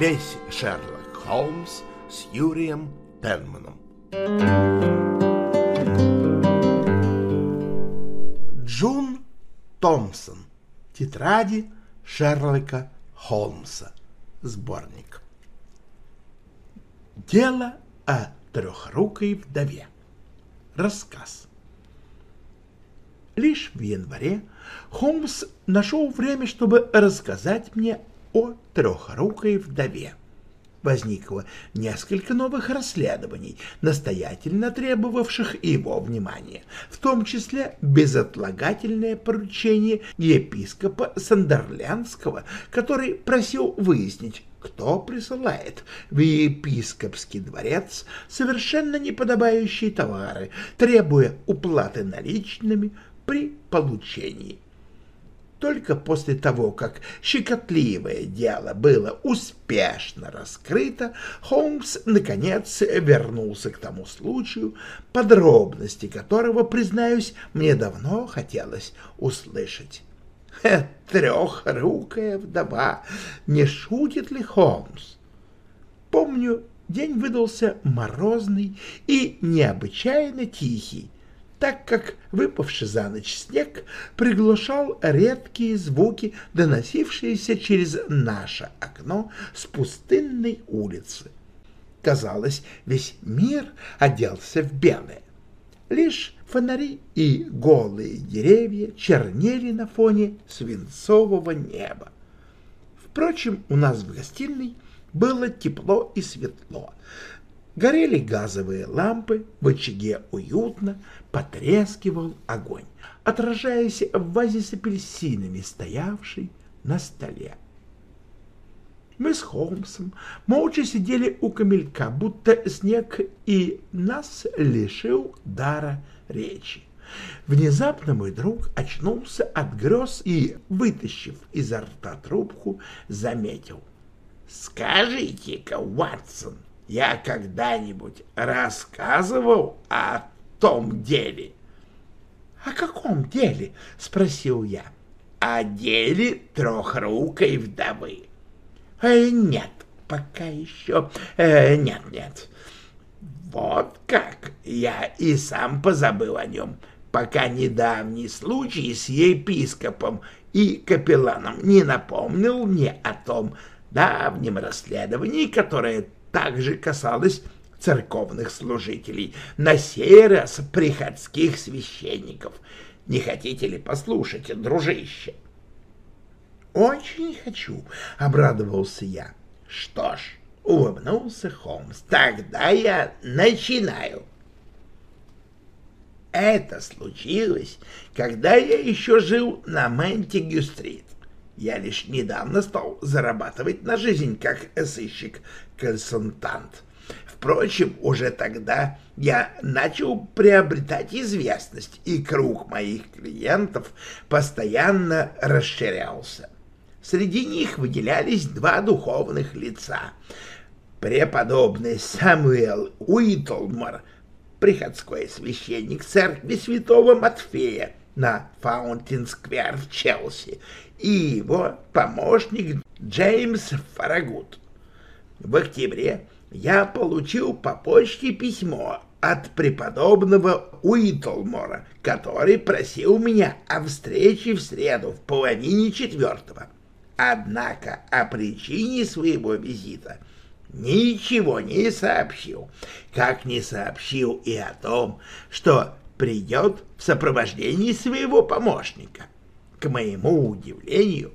весь Шерлок Холмс с Юрием Пенманом. Джун Томпсон. Тетради Шерлока Холмса. Сборник. Дело о трехрукой вдове. Рассказ. Лишь в январе Холмс нашел время, чтобы рассказать мне о трехрукой вдове. Возникло несколько новых расследований, настоятельно требовавших его внимания, в том числе безотлагательное поручение епископа Сандерлендского, который просил выяснить, кто присылает в епископский дворец совершенно неподобающие товары, требуя уплаты наличными при получении. Только после того, как щекотливое дело было успешно раскрыто, Холмс, наконец, вернулся к тому случаю, подробности которого, признаюсь, мне давно хотелось услышать. Трехрукая вдова, не шутит ли Холмс? Помню, день выдался морозный и необычайно тихий, так как выпавший за ночь снег приглушал редкие звуки, доносившиеся через наше окно с пустынной улицы. Казалось, весь мир оделся в белое. Лишь фонари и голые деревья чернели на фоне свинцового неба. Впрочем, у нас в гостиной было тепло и светло. Горели газовые лампы, в очаге уютно потрескивал огонь, отражаясь в вазе с апельсинами, стоявшей на столе. Мы с Холмсом молча сидели у камелька, будто снег и нас лишил дара речи. Внезапно мой друг очнулся от грез и, вытащив изо рта трубку, заметил. «Скажите-ка, Ватсон, я когда-нибудь рассказывал о том деле? — О каком деле? — спросил я. — О деле трехрукой вдовы. Э, — Нет, пока еще э, нет, нет. Вот как я и сам позабыл о нем, пока недавний случай с епископом и капелланом не напомнил мне о том давнем расследовании, которое также касалось церковных служителей, на сей раз приходских священников. Не хотите ли послушать, дружище? Очень хочу, обрадовался я. Что ж, улыбнулся Холмс, тогда я начинаю. Это случилось, когда я еще жил на Мэнтигю-стрит. Я лишь недавно стал зарабатывать на жизнь как сыщик-консультант. Впрочем, уже тогда я начал приобретать известность, и круг моих клиентов постоянно расширялся. Среди них выделялись два духовных лица. Преподобный Самуэл Уитлмор, приходской священник церкви святого Матфея на Фаунтин-сквер в Челси, и его помощник Джеймс Фарагут. В октябре я получил по почте письмо от преподобного Уитлмора, который просил меня о встрече в среду в половине четвертого. Однако о причине своего визита ничего не сообщил, как не сообщил и о том, что придет в сопровождении своего помощника. К моему удивлению,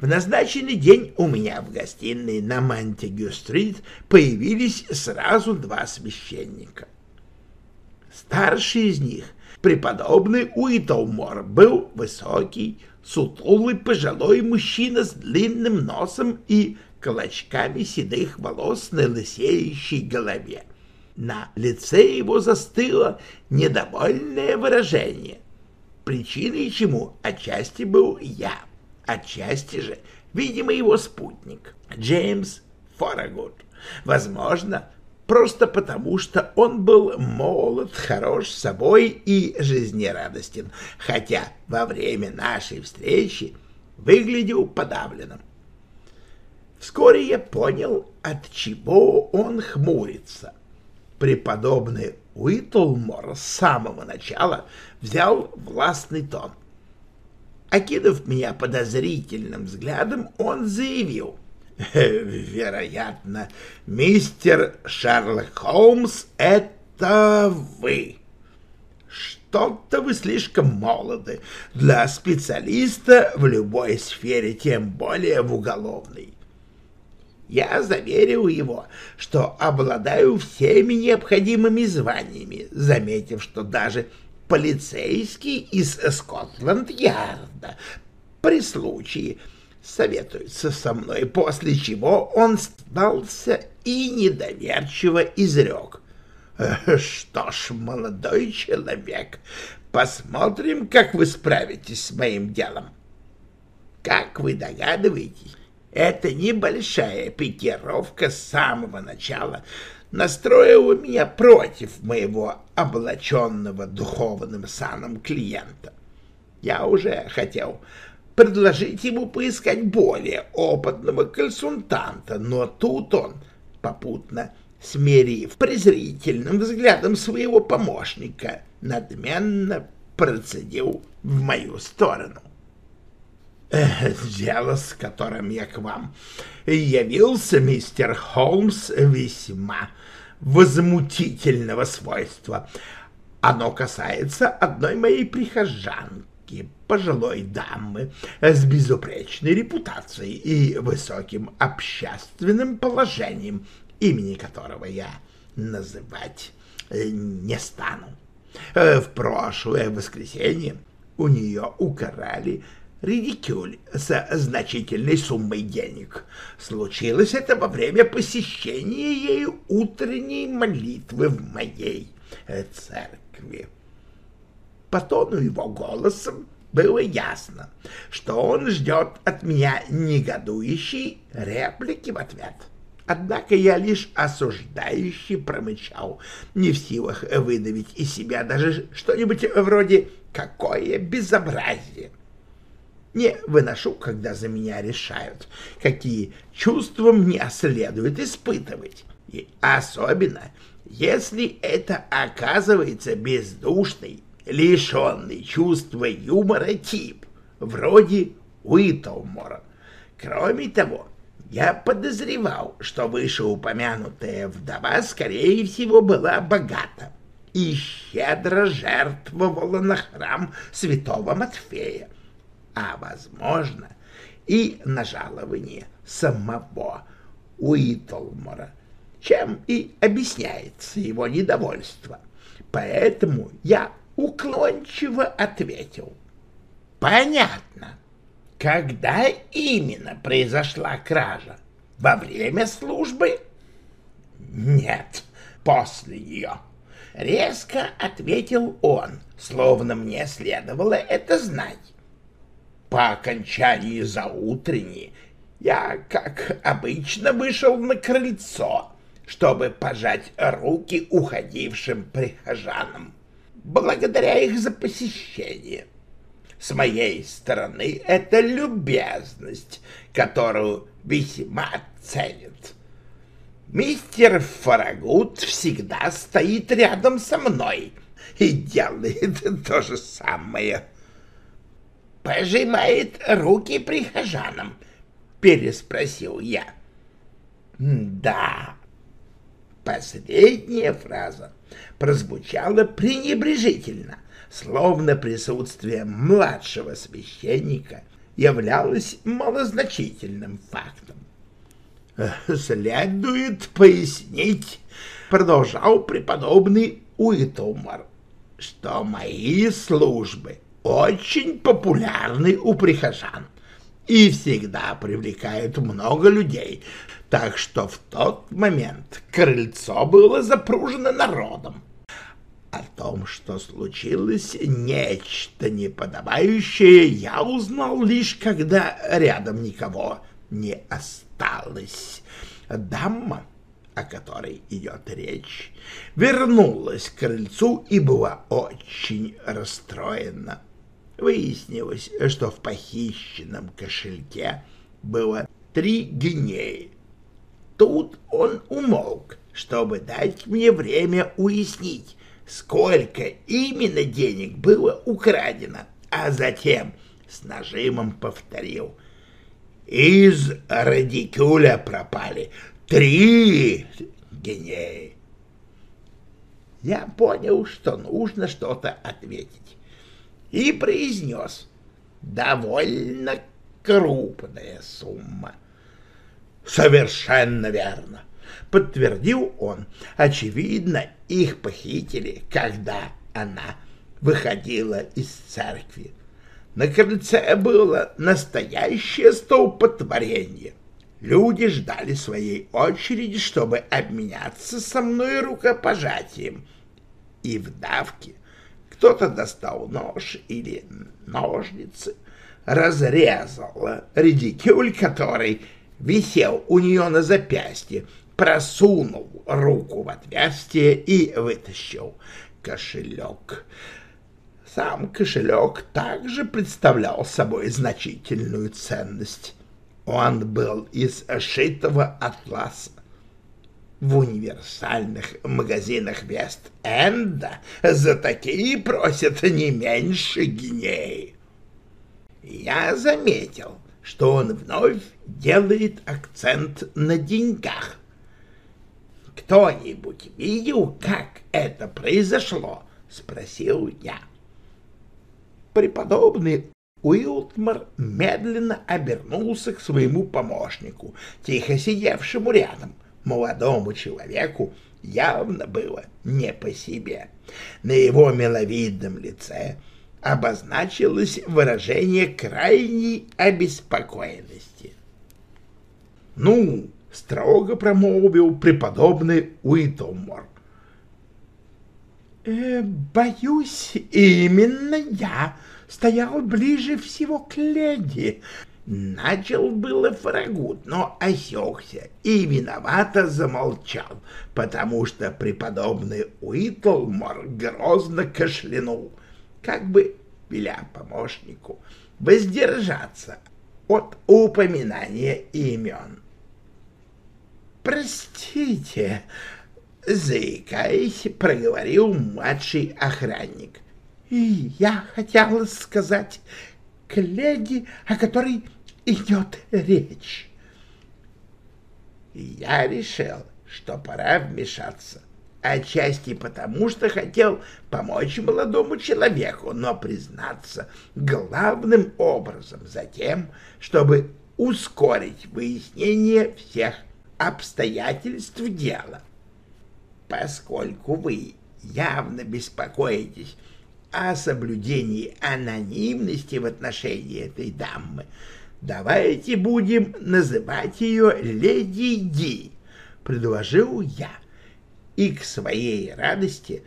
в назначенный день у меня в гостиной на Монтегю-стрит появились сразу два священника. Старший из них, преподобный Уитлмор, был высокий, сутулый пожилой мужчина с длинным носом и клочками седых волос на лысеющей голове. На лице его застыло недовольное выражение, причиной чему отчасти был я — Отчасти же, видимо, его спутник, Джеймс Форагут. Возможно, просто потому, что он был молод, хорош собой и жизнерадостен, хотя во время нашей встречи выглядел подавленным. Вскоре я понял, от чего он хмурится. Преподобный Уитлмор с самого начала взял властный тон. Окинув меня подозрительным взглядом, он заявил. «Вероятно, мистер Шерлок Холмс — это вы. Что-то вы слишком молоды для специалиста в любой сфере, тем более в уголовной. Я заверил его, что обладаю всеми необходимыми званиями, заметив, что даже полицейский из Скотланд-Ярда при случае советуется со мной, после чего он сдался и недоверчиво изрек. «Что ж, молодой человек, посмотрим, как вы справитесь с моим делом. Как вы догадываетесь, эта небольшая пикировка с самого начала настроила меня против моего облаченного духовным саном клиента. Я уже хотел предложить ему поискать более опытного консультанта, но тут он, попутно смирив презрительным взглядом своего помощника, надменно процедил в мою сторону дело, с которым я к вам явился, мистер Холмс, весьма возмутительного свойства. Оно касается одной моей прихожанки, пожилой дамы с безупречной репутацией и высоким общественным положением, имени которого я называть не стану. В прошлое воскресенье у нее украли редикюль со значительной суммой денег. Случилось это во время посещения ею утренней молитвы в моей э, церкви. По тону его голосом было ясно, что он ждет от меня негодующей реплики в ответ. Однако я лишь осуждающий промычал, не в силах выдавить из себя даже что-нибудь вроде «какое безобразие!» Не выношу, когда за меня решают, какие чувства мне следует испытывать. И особенно, если это оказывается бездушный, лишенный чувства юмора тип, вроде Уитлмора. Кроме того, я подозревал, что вышеупомянутая вдова, скорее всего, была богата и щедро жертвовала на храм святого Матфея а, возможно, и на жалование самого Уитлмора, чем и объясняется его недовольство. Поэтому я уклончиво ответил. Понятно. Когда именно произошла кража? Во время службы? Нет, после нее. Резко ответил он, словно мне следовало это знать. По окончании заутренней я, как обычно, вышел на крыльцо, чтобы пожать руки уходившим прихожанам, благодаря их за посещение. С моей стороны это любезность, которую весьма ценят. Мистер Фарагут всегда стоит рядом со мной и делает то же самое пожимает руки прихожанам? Переспросил я. Да. Последняя фраза прозвучала пренебрежительно, словно присутствие младшего священника являлось малозначительным фактом. «Следует пояснить», — продолжал преподобный Уитлмар, «что мои службы очень популярны у прихожан и всегда привлекают много людей, так что в тот момент крыльцо было запружено народом. О том, что случилось нечто неподобающее, я узнал лишь, когда рядом никого не осталось. Дама, о которой идет речь, вернулась к крыльцу и была очень расстроена. Выяснилось, что в похищенном кошельке было три гинеи. Тут он умолк, чтобы дать мне время уяснить, сколько именно денег было украдено, а затем с нажимом повторил. Из радикюля пропали три гинеи. Я понял, что нужно что-то ответить, и произнес «довольно крупная сумма». «Совершенно верно», — подтвердил он. «Очевидно, их похитили, когда она выходила из церкви. На крыльце было настоящее столпотворение. Люди ждали своей очереди, чтобы обменяться со мной рукопожатием. И в давке кто-то достал нож или ножницы, разрезал редикюль, который висел у нее на запястье, просунул руку в отверстие и вытащил кошелек. Сам кошелек также представлял собой значительную ценность. Он был из шитого атласа. В универсальных магазинах Вест-Энда за такие просят не меньше гинеи. Я заметил, что он вновь делает акцент на деньгах. «Кто-нибудь видел, как это произошло?» — спросил я преподобный Уилтмар медленно обернулся к своему помощнику, тихо сидевшему рядом. Молодому человеку явно было не по себе. На его миловидном лице обозначилось выражение крайней обеспокоенности. «Ну!» — строго промолвил преподобный Уитлмор. «Э, «Боюсь, именно я стоял ближе всего к леди». Начал было Фарагут, но осекся и виновато замолчал, потому что преподобный Уитлмор грозно кашлянул, как бы веля помощнику воздержаться от упоминания имен. «Простите», заикаясь, проговорил младший охранник. И я хотела сказать к леди, о которой идет речь. Я решил, что пора вмешаться, отчасти потому, что хотел помочь молодому человеку, но признаться главным образом за тем, чтобы ускорить выяснение всех обстоятельств дела поскольку вы явно беспокоитесь о соблюдении анонимности в отношении этой дамы, давайте будем называть ее Леди Ди, — предложил я. И к своей радости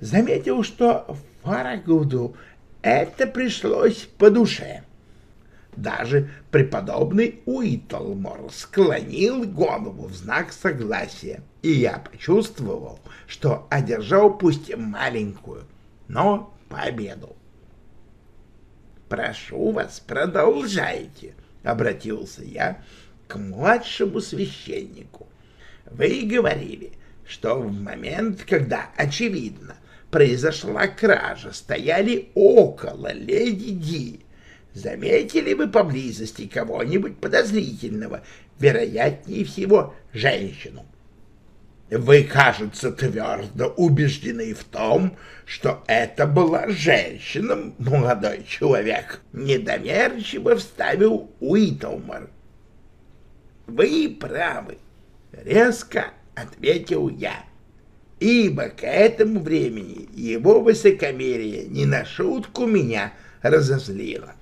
заметил, что Фарагуду это пришлось по душе. Даже преподобный Уитлмор склонил голову в знак согласия, и я почувствовал, что одержал пусть маленькую, но победу. «Прошу вас, продолжайте», — обратился я к младшему священнику. «Вы говорили, что в момент, когда, очевидно, произошла кража, стояли около леди Ди, Заметили вы поблизости кого-нибудь подозрительного, вероятнее всего, женщину? Вы, кажется, твердо убеждены в том, что это была женщина, молодой человек, недоверчиво вставил Уитлмар. Вы правы, резко ответил я, ибо к этому времени его высокомерие не на шутку меня разозлило.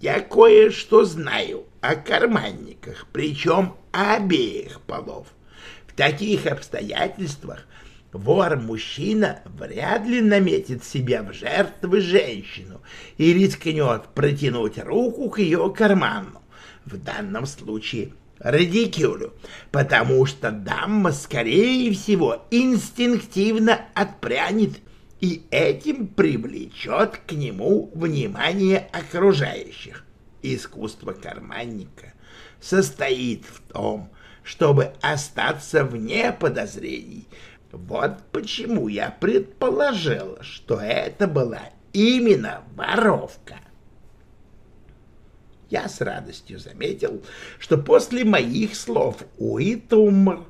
Я кое-что знаю о карманниках, причем обеих полов. Таких обстоятельствах вор-мужчина вряд ли наметит себя в жертвы женщину и рискнет протянуть руку к ее карману, в данном случае радикюлю, потому что дама, скорее всего, инстинктивно отпрянет и этим привлечет к нему внимание окружающих. Искусство карманника состоит в том, чтобы остаться вне подозрений. Вот почему я предположил, что это была именно воровка. Я с радостью заметил, что после моих слов Уитумр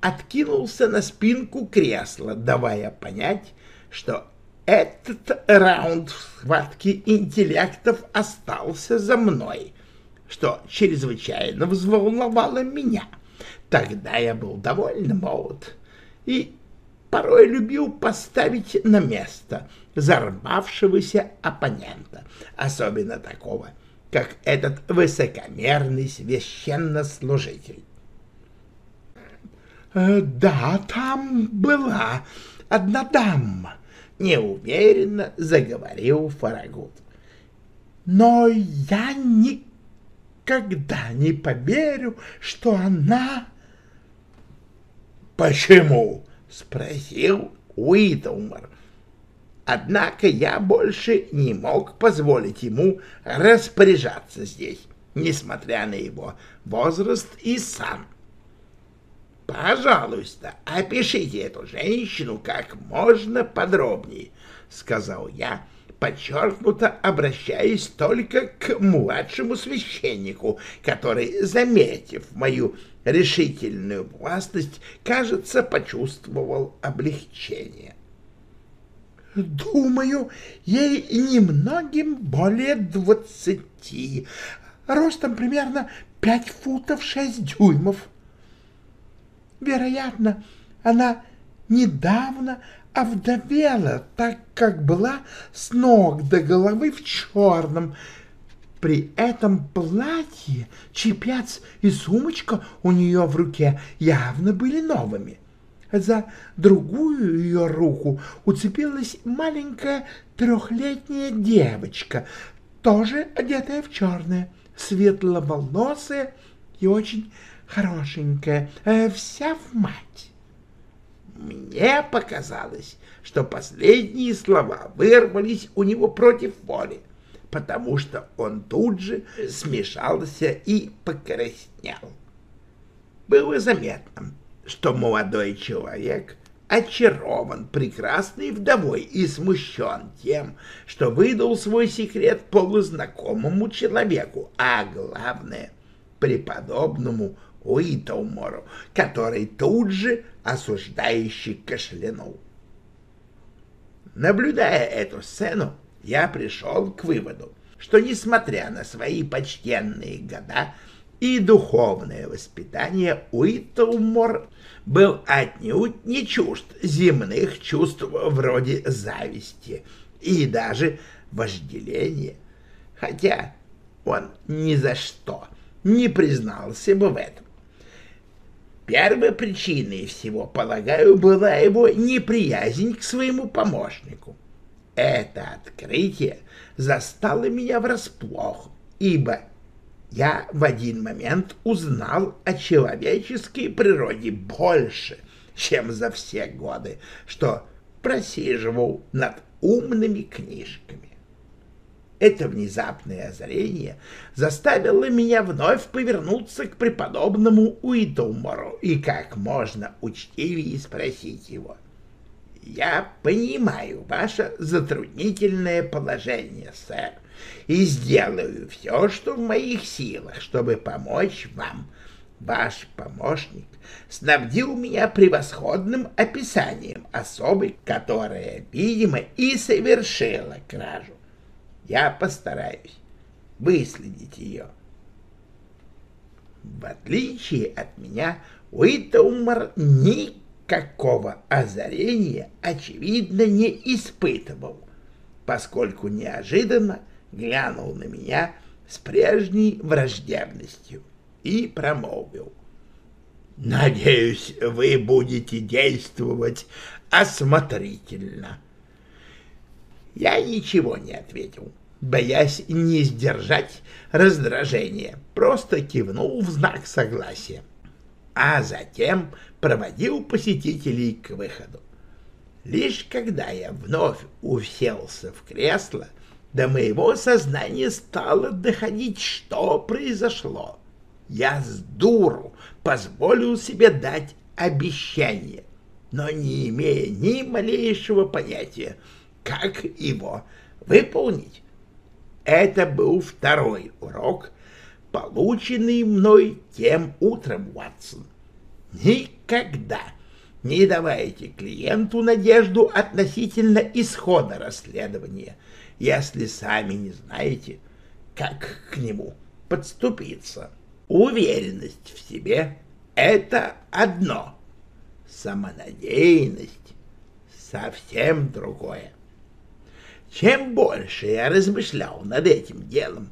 откинулся на спинку кресла, давая понять, что этот раунд схватки интеллектов остался за мной, что чрезвычайно взволновало меня. Тогда я был довольно молод и порой любил поставить на место взорвавшегося оппонента, особенно такого, как этот высокомерный священнослужитель. «Э, «Да, там была одна дама», — неуверенно заговорил Фарагут. «Но я никогда не поверю, что она...» «Почему?» — спросил Уитлмор. Однако я больше не мог позволить ему распоряжаться здесь, несмотря на его возраст и сан. «Пожалуйста, опишите эту женщину как можно подробнее», — сказал я, подчеркнуто обращаясь только к младшему священнику, который, заметив мою решительную властность, кажется, почувствовал облегчение. Думаю, ей немногим более двадцати, ростом примерно пять футов шесть дюймов. Вероятно, она недавно овдовела, так как была с ног до головы в черном, при этом платье, чепец и сумочка у нее в руке явно были новыми. За другую ее руку уцепилась маленькая трехлетняя девочка, тоже одетая в черное, светловолосая и очень хорошенькая, э, вся в мать. Мне показалось, что последние слова вырвались у него против воли потому что он тут же смешался и покраснел. Было заметно, что молодой человек очарован прекрасной вдовой и смущен тем, что выдал свой секрет полузнакомому человеку, а главное — преподобному Уиттлмору, который тут же осуждающий кашлянул. Наблюдая эту сцену, я пришел к выводу, что, несмотря на свои почтенные года и духовное воспитание, Уиттлмор был отнюдь не чужд земных чувств вроде зависти и даже вожделения, хотя он ни за что не признался бы в этом. Первой причиной всего, полагаю, была его неприязнь к своему помощнику. Это открытие застало меня врасплох, ибо я в один момент узнал о человеческой природе больше, чем за все годы, что просиживал над умными книжками. Это внезапное озарение заставило меня вновь повернуться к преподобному Уитлмору и как можно учтивее спросить его, я понимаю ваше затруднительное положение, сэр, и сделаю все, что в моих силах, чтобы помочь вам. Ваш помощник снабдил меня превосходным описанием особы, которая, видимо, и совершила кражу. Я постараюсь выследить ее. В отличие от меня, Уитаумар никогда какого озарения, очевидно, не испытывал, поскольку неожиданно глянул на меня с прежней враждебностью и промолвил. «Надеюсь, вы будете действовать осмотрительно». Я ничего не ответил, боясь не сдержать раздражение, просто кивнул в знак согласия а затем проводил посетителей к выходу. Лишь когда я вновь уселся в кресло, до моего сознания стало доходить, что произошло. я с дуру позволил себе дать обещание, но не имея ни малейшего понятия, как его выполнить. Это был второй урок, полученный мной тем утром, Уатсон. Никогда не давайте клиенту надежду относительно исхода расследования, если сами не знаете, как к нему подступиться. Уверенность в себе — это одно, самонадеянность — совсем другое. Чем больше я размышлял над этим делом,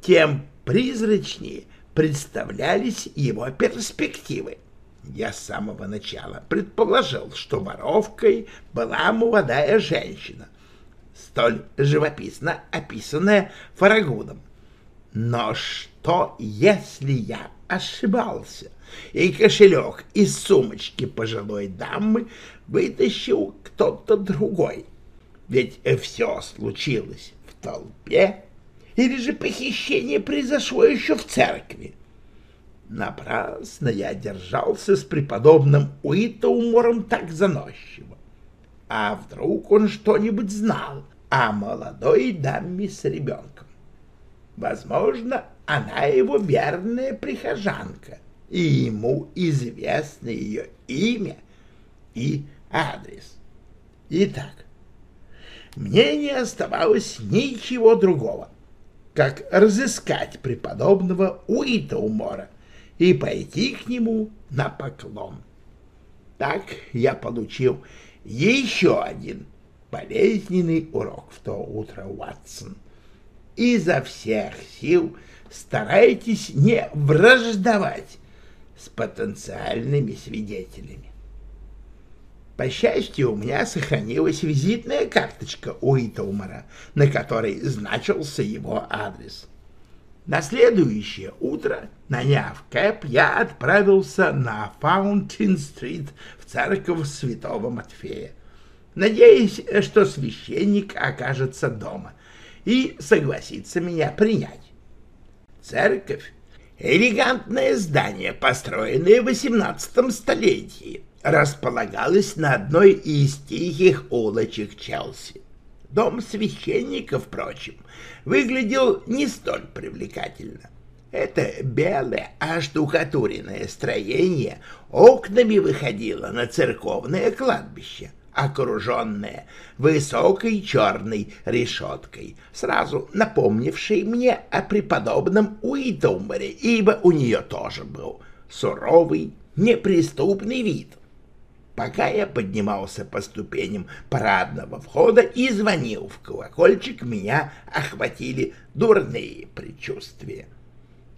тем призрачнее представлялись его перспективы. Я с самого начала предположил, что воровкой была молодая женщина, столь живописно описанная Фарагудом. Но что, если я ошибался, и кошелек из сумочки пожилой дамы вытащил кто-то другой? Ведь все случилось в толпе, или же похищение произошло еще в церкви? Напрасно я держался с преподобным Уитоумором так заносчиво. А вдруг он что-нибудь знал о молодой даме с ребенком? Возможно, она его верная прихожанка, и ему известно ее имя и адрес. Итак, мне не оставалось ничего другого, как разыскать преподобного Уитоумора и пойти к нему на поклон. Так я получил еще один болезненный урок в то утро, Уатсон. Изо всех сил старайтесь не враждовать с потенциальными свидетелями. По счастью, у меня сохранилась визитная карточка у Итаумара, на которой значился его адрес. На следующее утро, наняв кэп, я отправился на Фаунтин-стрит в церковь святого Матфея, надеясь, что священник окажется дома и согласится меня принять. Церковь — элегантное здание, построенное в XVIII столетии, располагалась на одной из тихих улочек Челси. Дом священника, впрочем, выглядел не столь привлекательно. Это белое оштукатуренное строение окнами выходило на церковное кладбище, окруженное высокой черной решеткой, сразу напомнившей мне о преподобном Уитумбере, ибо у нее тоже был суровый, неприступный вид. Пока я поднимался по ступеням парадного входа и звонил в колокольчик, меня охватили дурные предчувствия.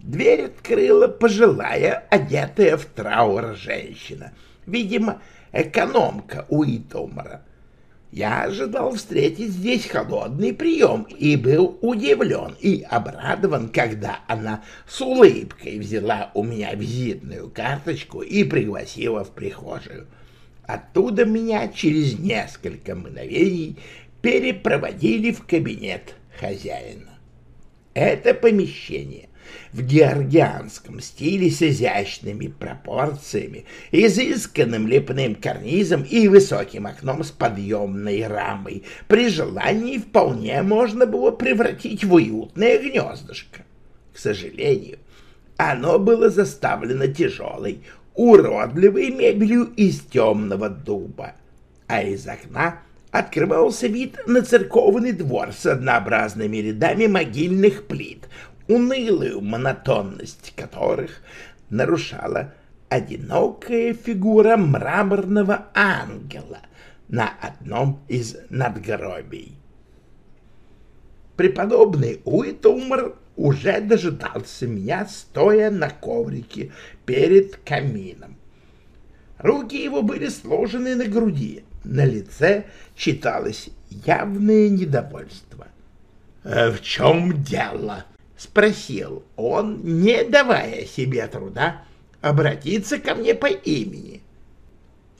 Дверь открыла пожилая, одетая в траур женщина, видимо, экономка Уитомара. Я ожидал встретить здесь холодный прием и был удивлен и обрадован, когда она с улыбкой взяла у меня визитную карточку и пригласила в прихожую. Оттуда меня через несколько мгновений перепроводили в кабинет хозяина. Это помещение в георгианском стиле с изящными пропорциями, изысканным лепным карнизом и высоким окном с подъемной рамой. При желании вполне можно было превратить в уютное гнездышко. К сожалению, оно было заставлено тяжелой, уродливой мебелью из темного дуба, а из окна открывался вид на церковный двор с однообразными рядами могильных плит, унылую монотонность которых нарушала одинокая фигура мраморного ангела на одном из надгробий. Преподобный Уитумр уже дожидался меня, стоя на коврике перед камином. Руки его были сложены на груди, на лице читалось явное недовольство. «Э, «В чем дело?» — спросил он, не давая себе труда обратиться ко мне по имени.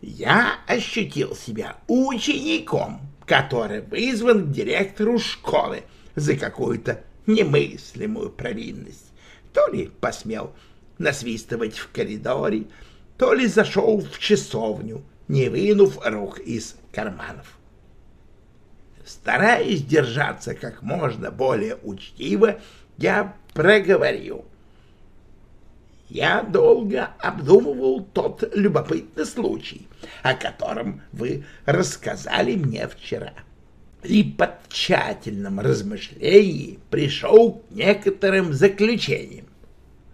Я ощутил себя учеником, который вызван к директору школы за какую-то немыслимую провинность. То ли посмел насвистывать в коридоре, то ли зашел в часовню, не вынув рук из карманов. Стараясь держаться как можно более учтиво, я проговорил. Я долго обдумывал тот любопытный случай, о котором вы рассказали мне вчера. И под тщательным размышлением пришел к некоторым заключениям.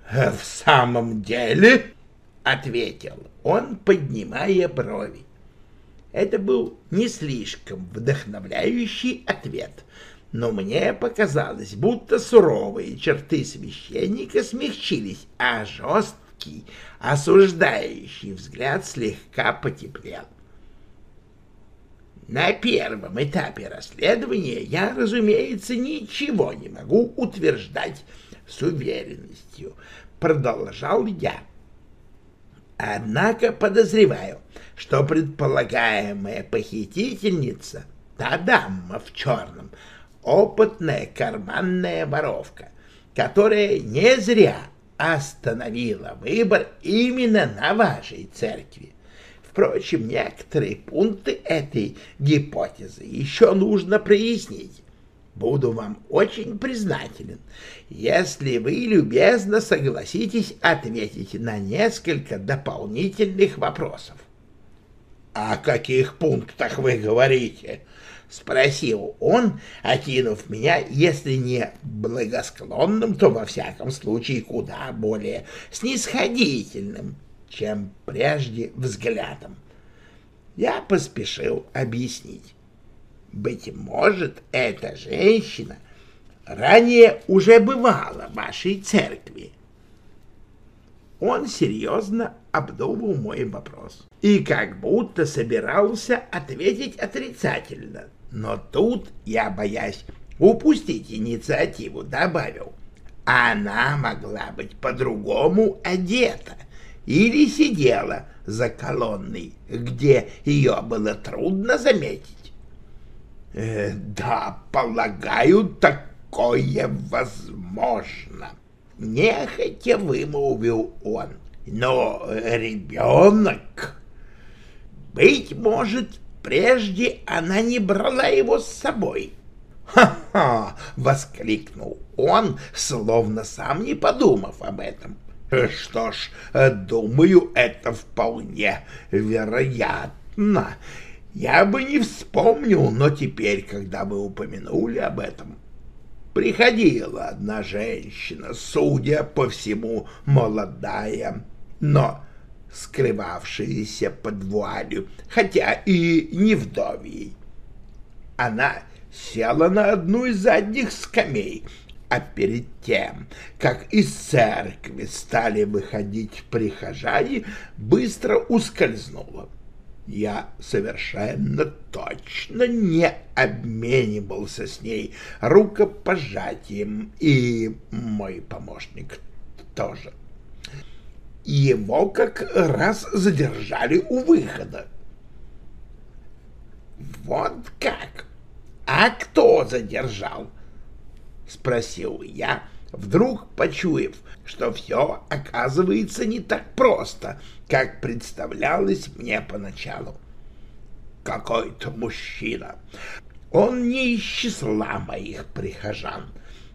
«В самом деле?» — ответил он, поднимая брови. Это был не слишком вдохновляющий ответ, но мне показалось, будто суровые черты священника смягчились, а жесткий, осуждающий взгляд слегка потеплел. На первом этапе расследования я, разумеется, ничего не могу утверждать с уверенностью, продолжал я. Однако подозреваю, что предполагаемая похитительница, та дама в черном, опытная карманная воровка, которая не зря остановила выбор именно на вашей церкви. Впрочем, некоторые пункты этой гипотезы еще нужно прояснить. Буду вам очень признателен, если вы любезно согласитесь ответить на несколько дополнительных вопросов. — О каких пунктах вы говорите? — спросил он, окинув меня, если не благосклонным, то во всяком случае куда более снисходительным, чем прежде взглядом. Я поспешил объяснить. Быть может, эта женщина ранее уже бывала в вашей церкви. Он серьезно обдумал мой вопрос и как будто собирался ответить отрицательно. Но тут я, боясь упустить инициативу, добавил, она могла быть по-другому одета или сидела за колонной, где ее было трудно заметить. Э, да, полагаю, такое возможно. Нехотя вымолвил он. Но ребенок... Быть может, прежде она не брала его с собой. «Ха-ха!» — воскликнул он, словно сам не подумав об этом. «Что ж, думаю, это вполне вероятно. Я бы не вспомнил, но теперь, когда вы упомянули об этом, приходила одна женщина, судя по всему, молодая, но скрывавшаяся под вуалью, хотя и не вдовьей. Она села на одну из задних скамей, а перед тем, как из церкви стали выходить прихожане, быстро ускользнула я совершенно точно не обменивался с ней рукопожатием, и мой помощник тоже. Его как раз задержали у выхода. «Вот как? А кто задержал?» — спросил я, вдруг почуяв, что все оказывается не так просто, как представлялось мне поначалу. Какой-то мужчина. Он не из числа моих прихожан.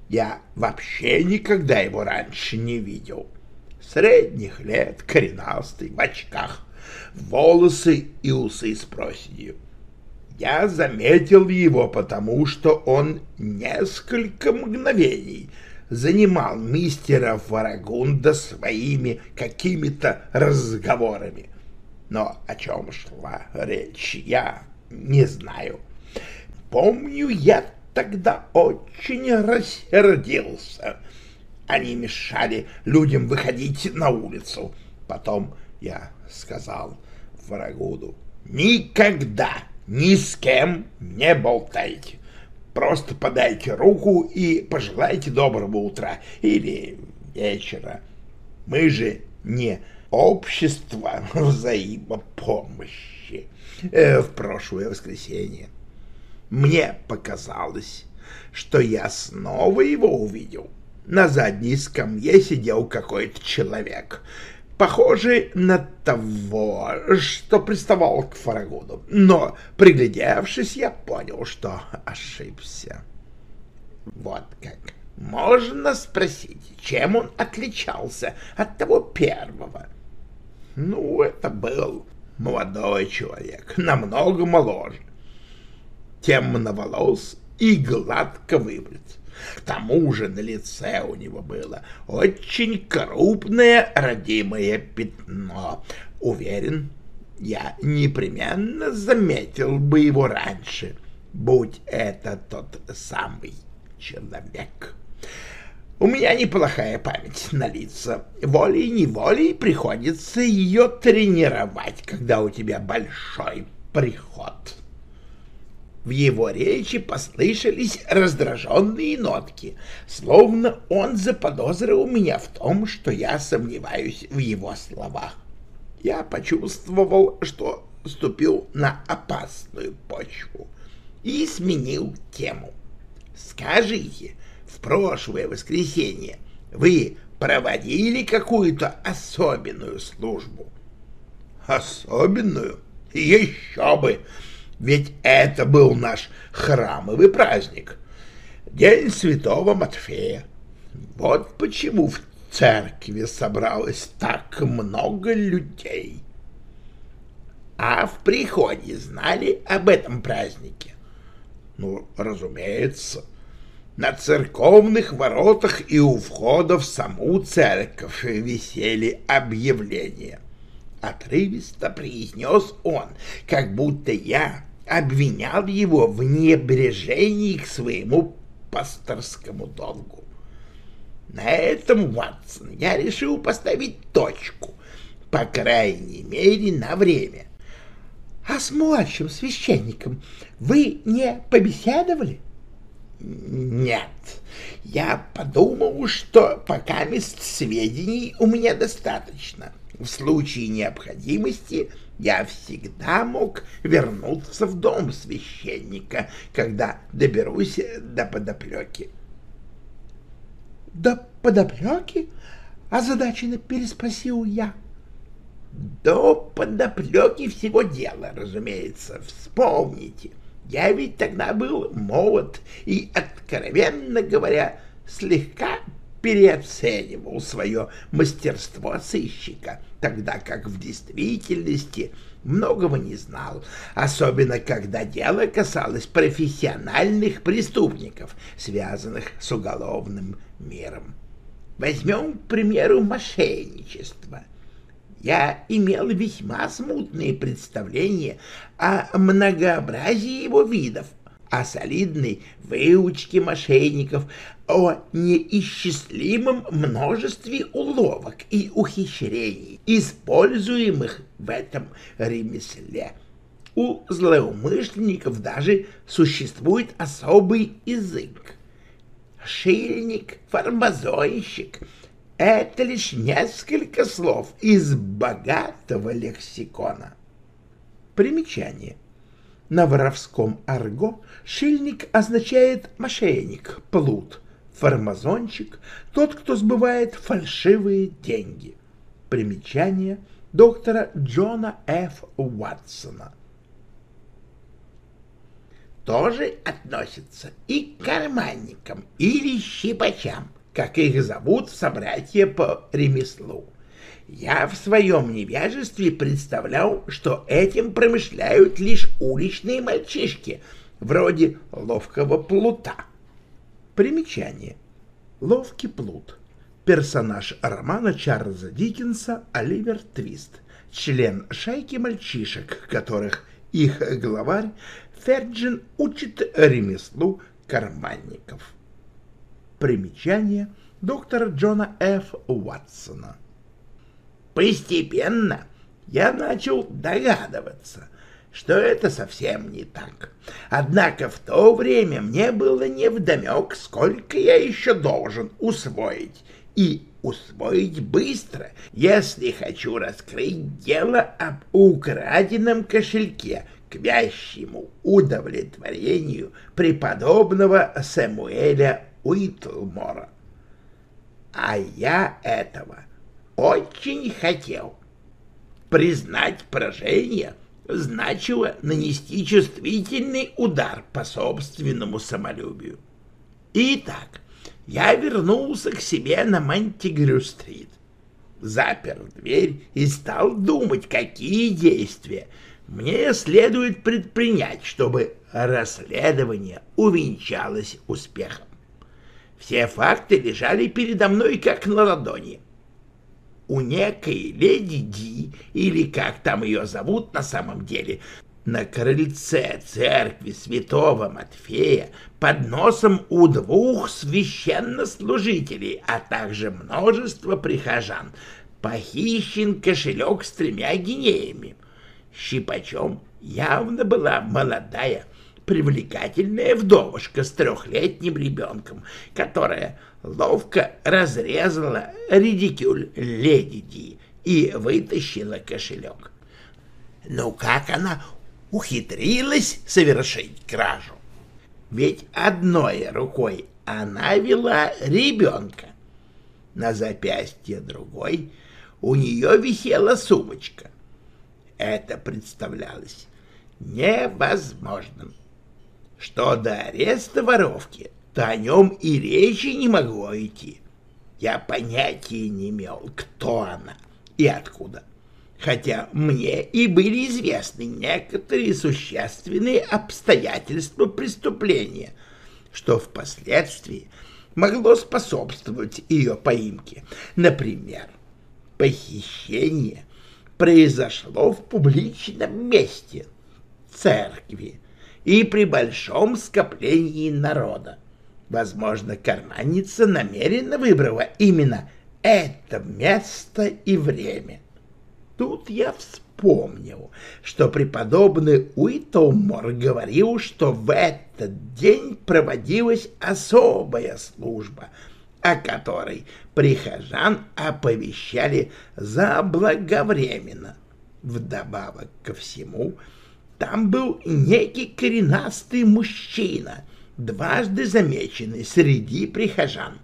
Я вообще никогда его раньше не видел. Средних лет, коренастый, в очках, волосы и усы с проседью. Я заметил его потому, что он несколько мгновений — занимал мистера Фарагунда своими какими-то разговорами. Но о чем шла речь, я не знаю. Помню, я тогда очень рассердился. Они мешали людям выходить на улицу. Потом я сказал Фарагуду, никогда ни с кем не болтайте. Просто подайте руку и пожелайте доброго утра или вечера. Мы же не общество взаимопомощи э, в прошлое воскресенье. Мне показалось, что я снова его увидел. На задней скамье сидел какой-то человек, похожий на того, что приставал к Фарагуду. Но, приглядевшись, я понял, что ошибся. Вот как. Можно спросить, чем он отличался от того первого? Ну, это был молодой человек, намного моложе, темноволос и гладко выбрит. К тому же на лице у него было очень крупное родимое пятно. Уверен, я непременно заметил бы его раньше, будь это тот самый человек. У меня неплохая память на лица. Волей-неволей приходится ее тренировать, когда у тебя большой приход. В его речи послышались раздраженные нотки, словно он заподозрил меня в том, что я сомневаюсь в его словах. Я почувствовал, что ступил на опасную почву и сменил тему. «Скажите, в прошлое воскресенье вы проводили какую-то особенную службу?» «Особенную? Еще бы!» Ведь это был наш храмовый праздник, День Святого Матфея. Вот почему в церкви собралось так много людей. А в приходе знали об этом празднике? Ну, разумеется. На церковных воротах и у входа в саму церковь висели объявления. Отрывисто произнес он, как будто я обвинял его в небрежении к своему пасторскому долгу. На этом, Ватсон, я решил поставить точку, по крайней мере, на время. А с младшим священником вы не побеседовали? Нет, я подумал, что пока мест сведений у меня достаточно. В случае необходимости я всегда мог вернуться в дом священника, когда доберусь до подоплеки. — До подоплеки? — озадаченно переспросил я. — До подоплеки всего дела, разумеется. Вспомните, я ведь тогда был молод и, откровенно говоря, слегка переоценивал свое мастерство сыщика — тогда как в действительности многого не знал, особенно когда дело касалось профессиональных преступников, связанных с уголовным миром. Возьмем, к примеру, мошенничество. Я имел весьма смутные представления о многообразии его видов, о солидной выучке мошенников, о неисчислимом множестве уловок и ухищрений, используемых в этом ремесле. У злоумышленников даже существует особый язык. Шильник, фармазонщик — это лишь несколько слов из богатого лексикона. Примечание. На воровском арго шильник означает мошенник, плут, фармазончик — тот, кто сбывает фальшивые деньги. Примечание доктора Джона Ф. Уатсона. Тоже относится и к карманникам или щипачам, как их зовут собратья по ремеслу. Я в своем невежестве представлял, что этим промышляют лишь уличные мальчишки, вроде ловкого плута. Примечание. Ловкий плут. Персонаж романа Чарльза Диккенса Оливер Твист. Член шайки мальчишек, которых их главарь Ферджин учит ремеслу карманников. Примечание доктора Джона Ф. Уатсона. Постепенно я начал догадываться, что это совсем не так. Однако в то время мне было невдомек, сколько я еще должен усвоить, и усвоить быстро, если хочу раскрыть дело об украденном кошельке к вящему удовлетворению преподобного Самуэля Уитлмора. А я этого очень хотел. Признать поражение значило нанести чувствительный удар по собственному самолюбию. Итак, я вернулся к себе на Монтегрю-стрит, запер дверь и стал думать, какие действия мне следует предпринять, чтобы расследование увенчалось успехом. Все факты лежали передо мной как на ладони. У некой леди Ди, или как там ее зовут на самом деле, на крыльце церкви святого Матфея под носом у двух священнослужителей, а также множество прихожан, похищен кошелек с тремя гинеями. Щипачом явно была молодая, привлекательная вдовушка с трехлетним ребенком, которая ловко разрезала редикюль леди Ди и вытащила кошелек. Ну как она ухитрилась совершить кражу? Ведь одной рукой она вела ребенка, на запястье другой у нее висела сумочка. Это представлялось невозможным. Что до ареста воровки, то о нем и речи не могло идти. Я понятия не имел, кто она и откуда, хотя мне и были известны некоторые существенные обстоятельства преступления, что впоследствии могло способствовать ее поимке. Например, похищение произошло в публичном месте, церкви, и при большом скоплении народа. Возможно, карманница намеренно выбрала именно это место и время. Тут я вспомнил, что преподобный Уитомор говорил, что в этот день проводилась особая служба, о которой прихожан оповещали заблаговременно. Вдобавок ко всему, там был некий коренастый мужчина, дважды замеченный среди прихожан.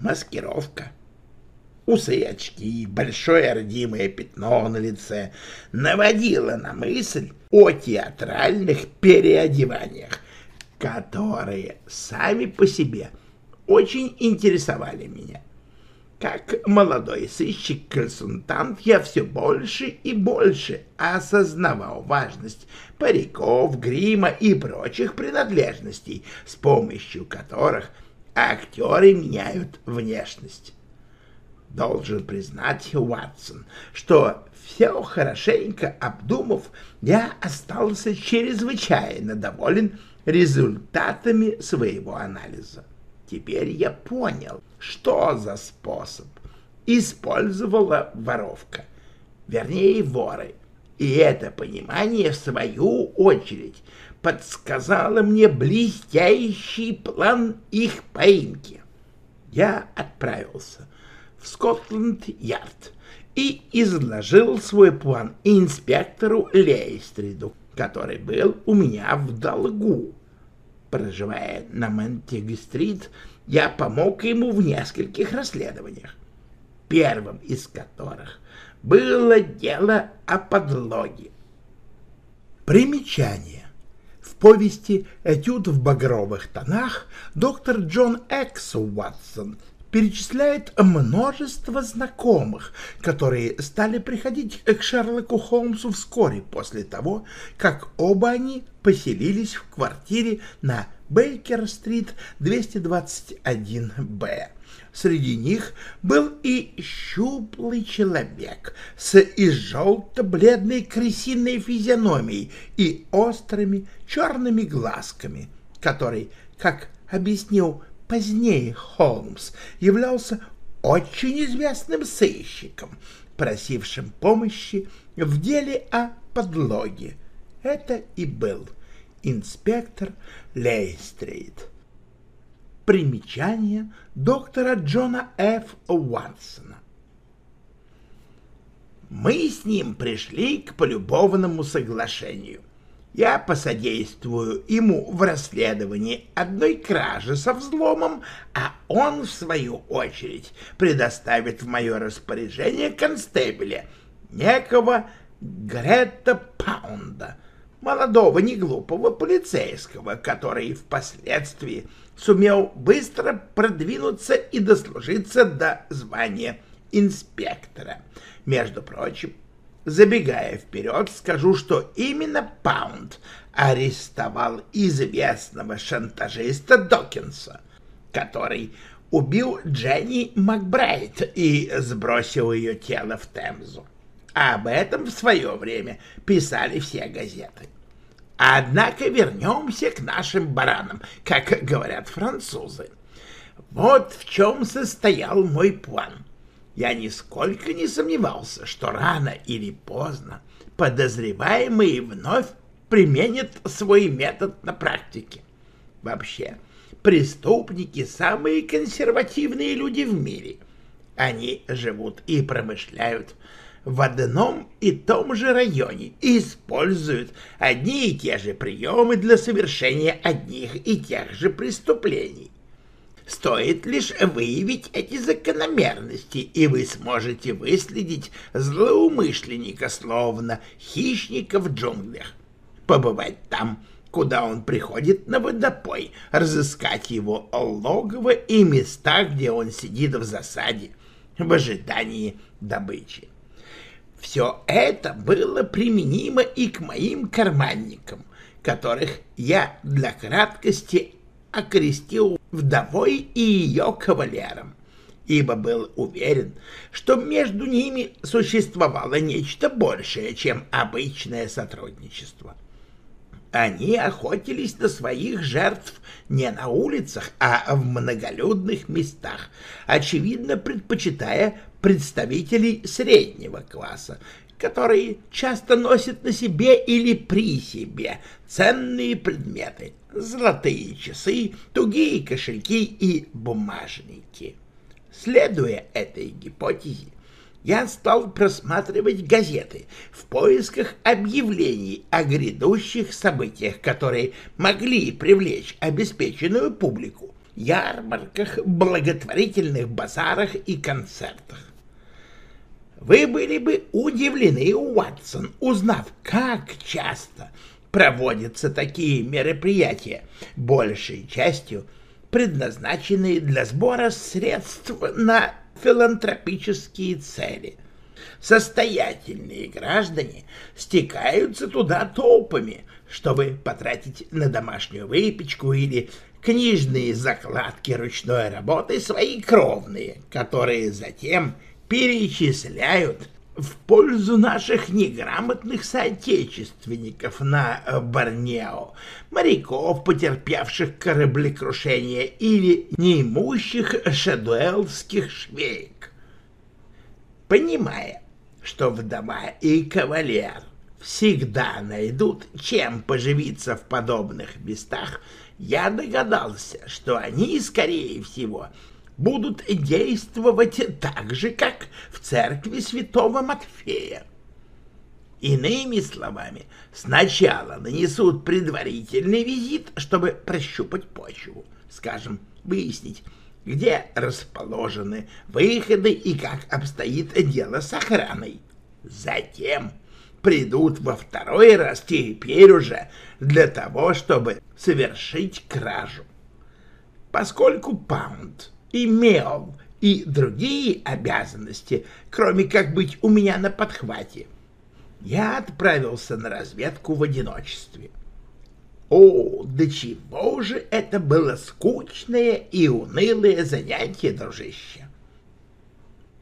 Маскировка. Усы, очки, большое родимое пятно на лице наводило на мысль о театральных переодеваниях, которые сами по себе очень интересовали меня. Как молодой сыщик-консультант я все больше и больше осознавал важность париков, грима и прочих принадлежностей, с помощью которых актеры меняют внешность. Должен признать, Уатсон, что все хорошенько обдумав, я остался чрезвычайно доволен результатами своего анализа. Теперь я понял, что за способ использовала воровка, вернее воры. И это понимание, в свою очередь, подсказало мне блестящий план их поимки. Я отправился в Скотланд-Ярд и изложил свой план инспектору Лейстриду, который был у меня в долгу проживая на Монтег-стрит, я помог ему в нескольких расследованиях, первым из которых было дело о подлоге. Примечание. В повести «Этюд в багровых тонах» доктор Джон Экс Уатсон перечисляет множество знакомых, которые стали приходить к Шерлоку Холмсу вскоре после того, как оба они поселились в квартире на Бейкер-стрит 221-Б. Среди них был и щуплый человек с изжелто-бледной крысиной физиономией и острыми черными глазками, который, как объяснил Позднее Холмс являлся очень известным сыщиком, просившим помощи в деле о подлоге. Это и был инспектор Лейстрит. Примечание доктора Джона Ф. Уатсона. Мы с ним пришли к полюбованному соглашению. Я посодействую ему в расследовании одной кражи со взломом, а он, в свою очередь, предоставит в мое распоряжение констебеля, некого Гретта Паунда, молодого неглупого полицейского, который впоследствии сумел быстро продвинуться и дослужиться до звания инспектора. Между прочим, Забегая вперед, скажу, что именно Паунд арестовал известного шантажиста Докинса, который убил Дженни Макбрайт и сбросил ее тело в Темзу. Об этом в свое время писали все газеты. Однако вернемся к нашим баранам, как говорят французы. Вот в чем состоял мой план я нисколько не сомневался, что рано или поздно подозреваемые вновь применят свой метод на практике. Вообще, преступники – самые консервативные люди в мире. Они живут и промышляют в одном и том же районе и используют одни и те же приемы для совершения одних и тех же преступлений. Стоит лишь выявить эти закономерности, и вы сможете выследить злоумышленника, словно хищника в джунглях. Побывать там, куда он приходит на водопой, разыскать его логово и места, где он сидит в засаде, в ожидании добычи. Все это было применимо и к моим карманникам, которых я для краткости окрестил вдовой и ее кавалером, ибо был уверен, что между ними существовало нечто большее, чем обычное сотрудничество. Они охотились на своих жертв не на улицах, а в многолюдных местах, очевидно предпочитая представителей среднего класса, которые часто носят на себе или при себе ценные предметы, золотые часы, тугие кошельки и бумажники. Следуя этой гипотезе, я стал просматривать газеты в поисках объявлений о грядущих событиях, которые могли привлечь обеспеченную публику, ярмарках, благотворительных базарах и концертах. Вы были бы удивлены, Уатсон, узнав, как часто проводятся такие мероприятия, большей частью предназначенные для сбора средств на филантропические цели. Состоятельные граждане стекаются туда толпами, чтобы потратить на домашнюю выпечку или книжные закладки ручной работы свои кровные, которые затем перечисляют в пользу наших неграмотных соотечественников на э, Борнео, моряков, потерпевших кораблекрушение, или неимущих шедуэлских швеек. Понимая, что вдова и кавалер всегда найдут, чем поживиться в подобных местах, я догадался, что они, скорее всего, будут действовать так же, как в церкви святого Матфея. Иными словами, сначала нанесут предварительный визит, чтобы прощупать почву, скажем, выяснить, где расположены выходы и как обстоит дело с охраной. Затем придут во второй раз теперь уже для того, чтобы совершить кражу. Поскольку Паунд имел и другие обязанности, кроме как быть у меня на подхвате, я отправился на разведку в одиночестве. О, до чего же это было скучное и унылое занятие, дружище!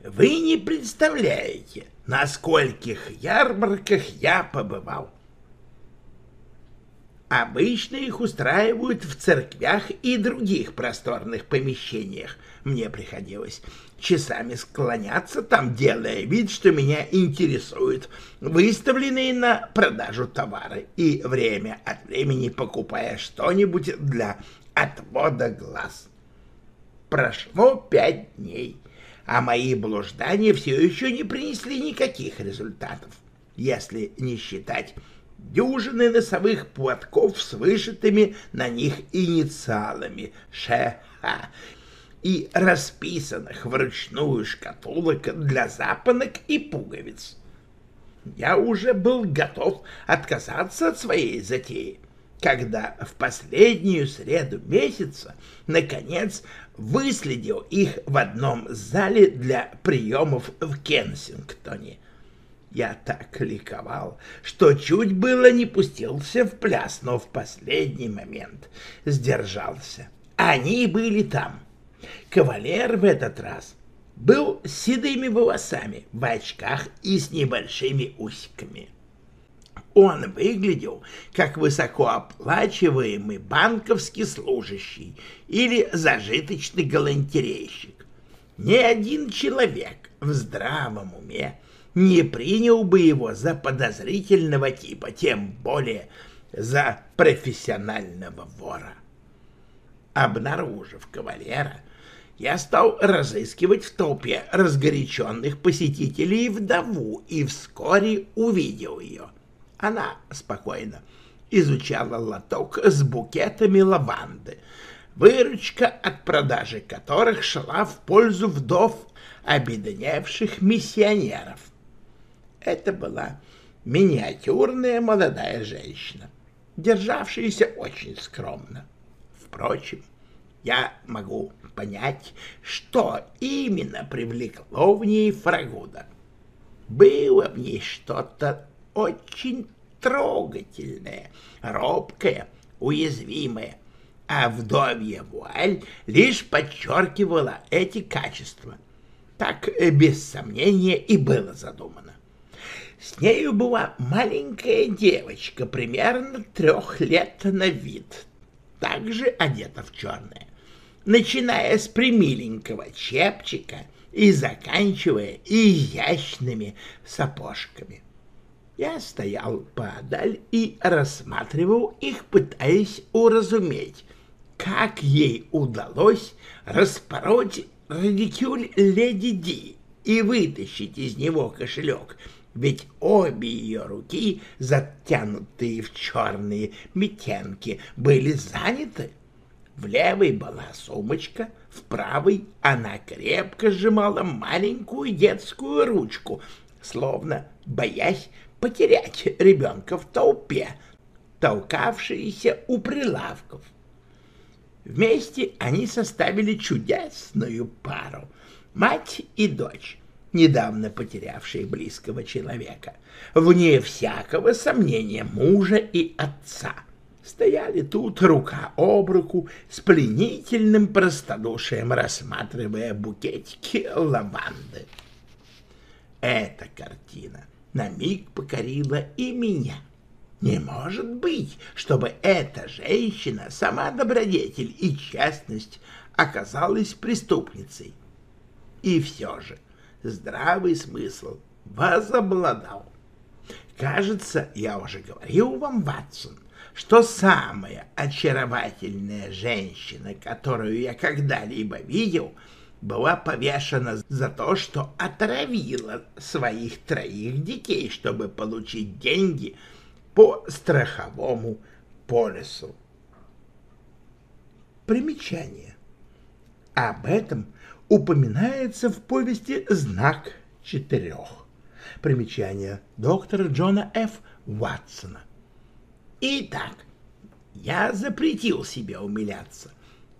Вы не представляете, на скольких ярмарках я побывал. Обычно их устраивают в церквях и других просторных помещениях. Мне приходилось часами склоняться там, делая вид, что меня интересуют выставленные на продажу товары, и время от времени покупая что-нибудь для отвода глаз. Прошло пять дней, а мои блуждания все еще не принесли никаких результатов, если не считать дюжины носовых платков с вышитыми на них инициалами ШХ и расписанных вручную шкатулок для запонок и пуговиц. Я уже был готов отказаться от своей затеи, когда в последнюю среду месяца, наконец, выследил их в одном зале для приемов в Кенсингтоне. Я так ликовал, что чуть было не пустился в пляс, но в последний момент сдержался. Они были там. Кавалер в этот раз был с седыми волосами, в очках и с небольшими усиками. Он выглядел как высокооплачиваемый банковский служащий или зажиточный галантерейщик. Ни один человек в здравом уме не принял бы его за подозрительного типа, тем более за профессионального вора. Обнаружив кавалера, я стал разыскивать в толпе разгоряченных посетителей вдову и вскоре увидел ее. Она спокойно изучала лоток с букетами лаванды, выручка от продажи которых шла в пользу вдов обедневших миссионеров. Это была миниатюрная молодая женщина, державшаяся очень скромно. Впрочем, я могу понять, что именно привлекло в ней Фрагуда. Было в ней что-то очень трогательное, робкое, уязвимое, а вдовья вуаль лишь подчеркивала эти качества. Так, без сомнения, и было задумано. С нею была маленькая девочка, примерно трех лет на вид, также одета в черное, начиная с примиленького чепчика и заканчивая изящными сапожками. Я стоял подаль и рассматривал их, пытаясь уразуметь, как ей удалось распороть радикюль леди Ди и вытащить из него кошелек, ведь обе ее руки, затянутые в черные метенки, были заняты. В левой была сумочка, в правой она крепко сжимала маленькую детскую ручку, словно боясь потерять ребенка в толпе, толкавшейся у прилавков. Вместе они составили чудесную пару — мать и дочь, недавно потерявшие близкого человека, вне всякого сомнения мужа и отца. Стояли тут рука об руку с пленительным простодушием, рассматривая букетики лаванды. Эта картина на миг покорила и меня. Не может быть, чтобы эта женщина, сама добродетель и честность, оказалась преступницей. И все же здравый смысл возобладал. Кажется, я уже говорил вам, Ватсон, что самая очаровательная женщина, которую я когда-либо видел — была повешена за то, что отравила своих троих детей, чтобы получить деньги по страховому полису. Примечание. Об этом упоминается в повести «Знак четырех». Примечание доктора Джона Ф. Ватсона. Итак, я запретил себе умиляться.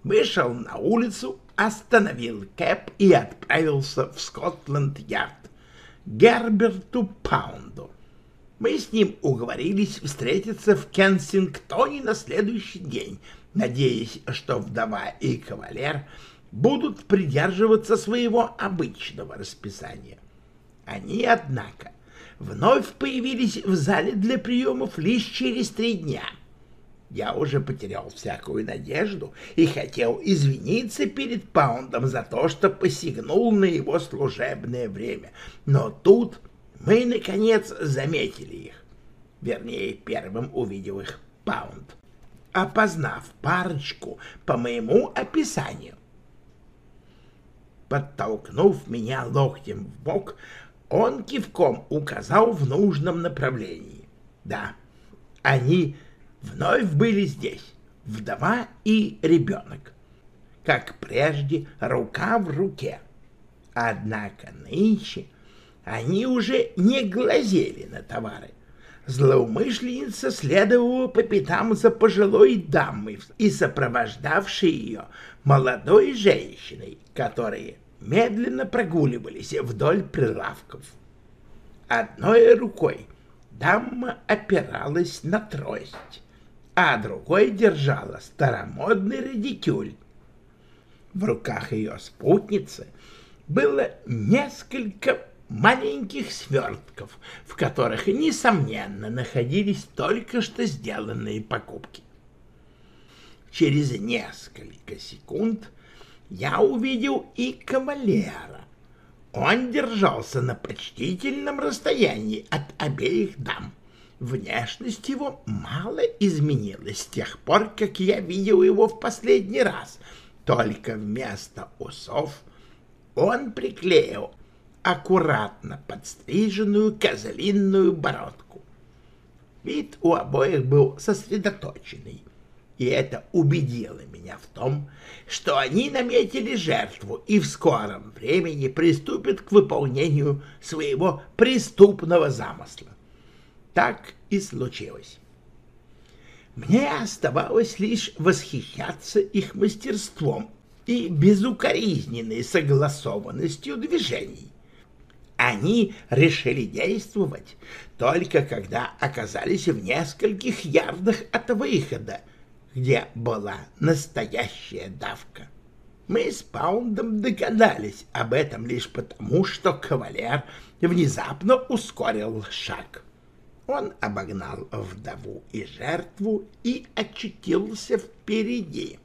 Вышел на улицу остановил Кэп и отправился в Скотланд-Ярд Герберту Паунду. Мы с ним уговорились встретиться в Кенсингтоне на следующий день, надеясь, что вдова и кавалер будут придерживаться своего обычного расписания. Они, однако, вновь появились в зале для приемов лишь через три дня — я уже потерял всякую надежду и хотел извиниться перед Паундом за то, что посягнул на его служебное время. Но тут мы, наконец, заметили их. Вернее, первым увидел их Паунд, опознав парочку по моему описанию. Подтолкнув меня локтем в бок, он кивком указал в нужном направлении. Да, они вновь были здесь, вдова и ребенок. Как прежде, рука в руке. Однако нынче они уже не глазели на товары. Злоумышленница следовала по пятам за пожилой дамой и сопровождавшей ее молодой женщиной, которые медленно прогуливались вдоль прилавков. Одной рукой дама опиралась на трость, а другой держала старомодный редикюль. В руках ее спутницы было несколько маленьких свертков, в которых, несомненно, находились только что сделанные покупки. Через несколько секунд я увидел и кавалера. Он держался на почтительном расстоянии от обеих дам. Внешность его мало изменилась с тех пор, как я видел его в последний раз, только вместо усов он приклеил аккуратно подстриженную козлиную бородку. Вид у обоих был сосредоточенный, и это убедило меня в том, что они наметили жертву и в скором времени приступят к выполнению своего преступного замысла. Так и случилось. Мне оставалось лишь восхищаться их мастерством и безукоризненной согласованностью движений. Они решили действовать только когда оказались в нескольких ярдах от выхода, где была настоящая давка. Мы с Паундом догадались об этом лишь потому, что кавалер внезапно ускорил шаг. Он обогнал вдову и жертву и очутился впереди.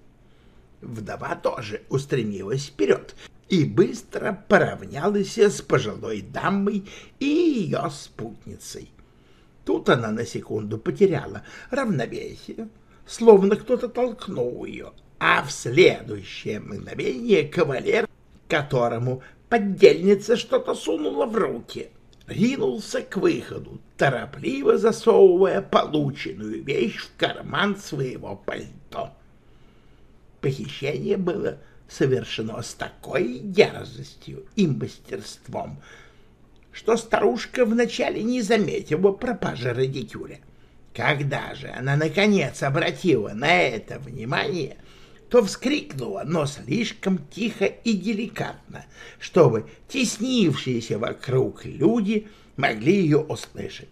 Вдова тоже устремилась вперед и быстро поравнялась с пожилой дамой и ее спутницей. Тут она на секунду потеряла равновесие, словно кто-то толкнул ее, а в следующее мгновение кавалер, которому поддельница что-то сунула в руки, ринулся к выходу, торопливо засовывая полученную вещь в карман своего пальто. Похищение было совершено с такой дерзостью и мастерством, что старушка вначале не заметила пропажи радикюля. Когда же она, наконец, обратила на это внимание, то вскрикнула, но слишком тихо и деликатно, чтобы теснившиеся вокруг люди могли ее услышать.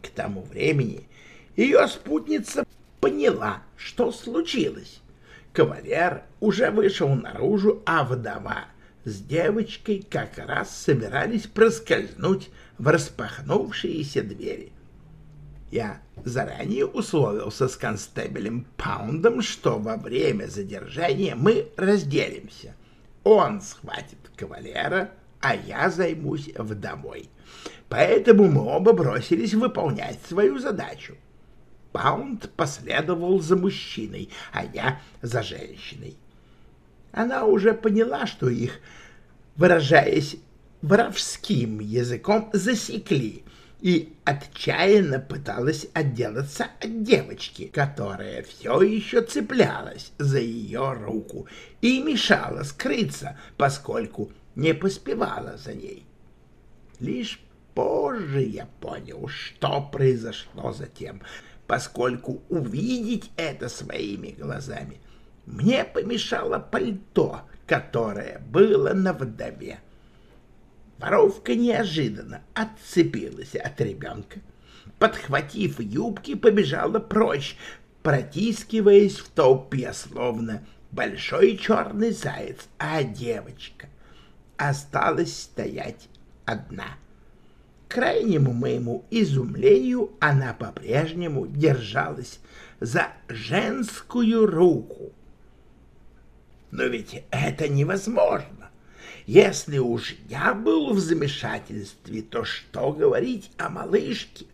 К тому времени ее спутница поняла, что случилось. Кавалер уже вышел наружу, а вдова с девочкой как раз собирались проскользнуть в распахнувшиеся двери. Я заранее условился с констебелем Паундом, что во время задержания мы разделимся. Он схватит кавалера, а я займусь вдовой. Поэтому мы оба бросились выполнять свою задачу. Паунд последовал за мужчиной, а я за женщиной. Она уже поняла, что их, выражаясь воровским языком, засекли, и отчаянно пыталась отделаться от девочки, которая все еще цеплялась за ее руку и мешала скрыться, поскольку не поспевала за ней. Лишь позже я понял, что произошло затем — поскольку увидеть это своими глазами мне помешало пальто, которое было на вдове. Воровка неожиданно отцепилась от ребенка, подхватив юбки, побежала прочь, протискиваясь в толпе, словно большой черный заяц, а девочка осталась стоять одна крайнему моему изумлению она по-прежнему держалась за женскую руку. Но ведь это невозможно. Если уж я был в замешательстве, то что говорить о малышке?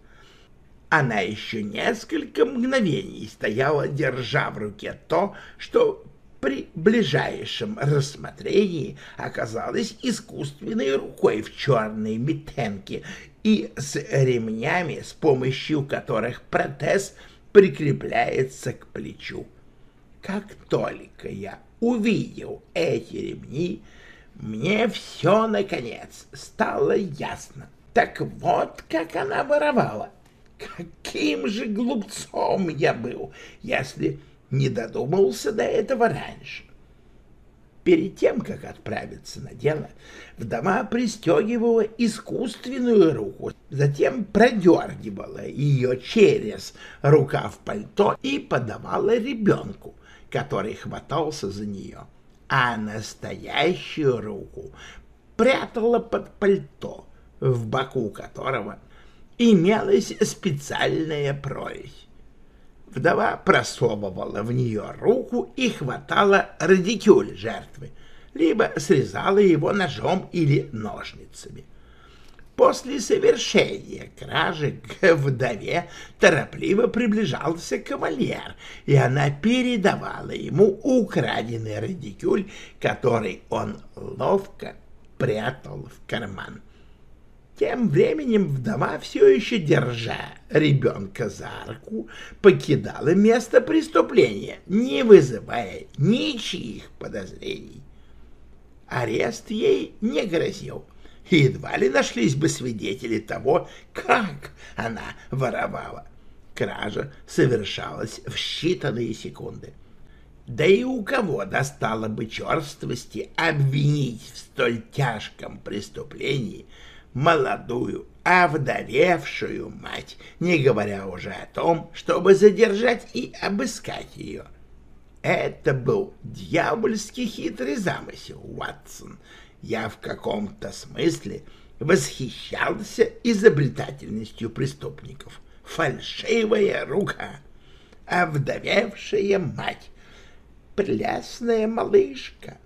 Она еще несколько мгновений стояла, держа в руке то, что при ближайшем рассмотрении оказалась искусственной рукой в черной метенке и с ремнями, с помощью которых протез прикрепляется к плечу. Как только я увидел эти ремни, мне все, наконец, стало ясно. Так вот, как она воровала. Каким же глупцом я был, если не додумался до этого раньше. Перед тем, как отправиться на дело, вдова пристегивала искусственную руку, затем продергивала ее через рукав пальто и подавала ребенку, который хватался за нее, а настоящую руку прятала под пальто, в боку которого имелась специальная прорезь. Вдова просовывала в нее руку и хватала радикюль жертвы, либо срезала его ножом или ножницами. После совершения кражи к вдове торопливо приближался кавальер, и она передавала ему украденный радикюль, который он ловко прятал в карман. Тем временем вдова, все еще держа ребенка за руку, покидала место преступления, не вызывая ничьих подозрений. Арест ей не грозил. Едва ли нашлись бы свидетели того, как она воровала. Кража совершалась в считанные секунды. Да и у кого достало бы черствости обвинить в столь тяжком преступлении – молодую, овдовевшую мать, не говоря уже о том, чтобы задержать и обыскать ее. Это был дьявольски хитрый замысел, Уатсон. Я в каком-то смысле восхищался изобретательностью преступников. Фальшивая рука, овдовевшая мать, прелестная малышка.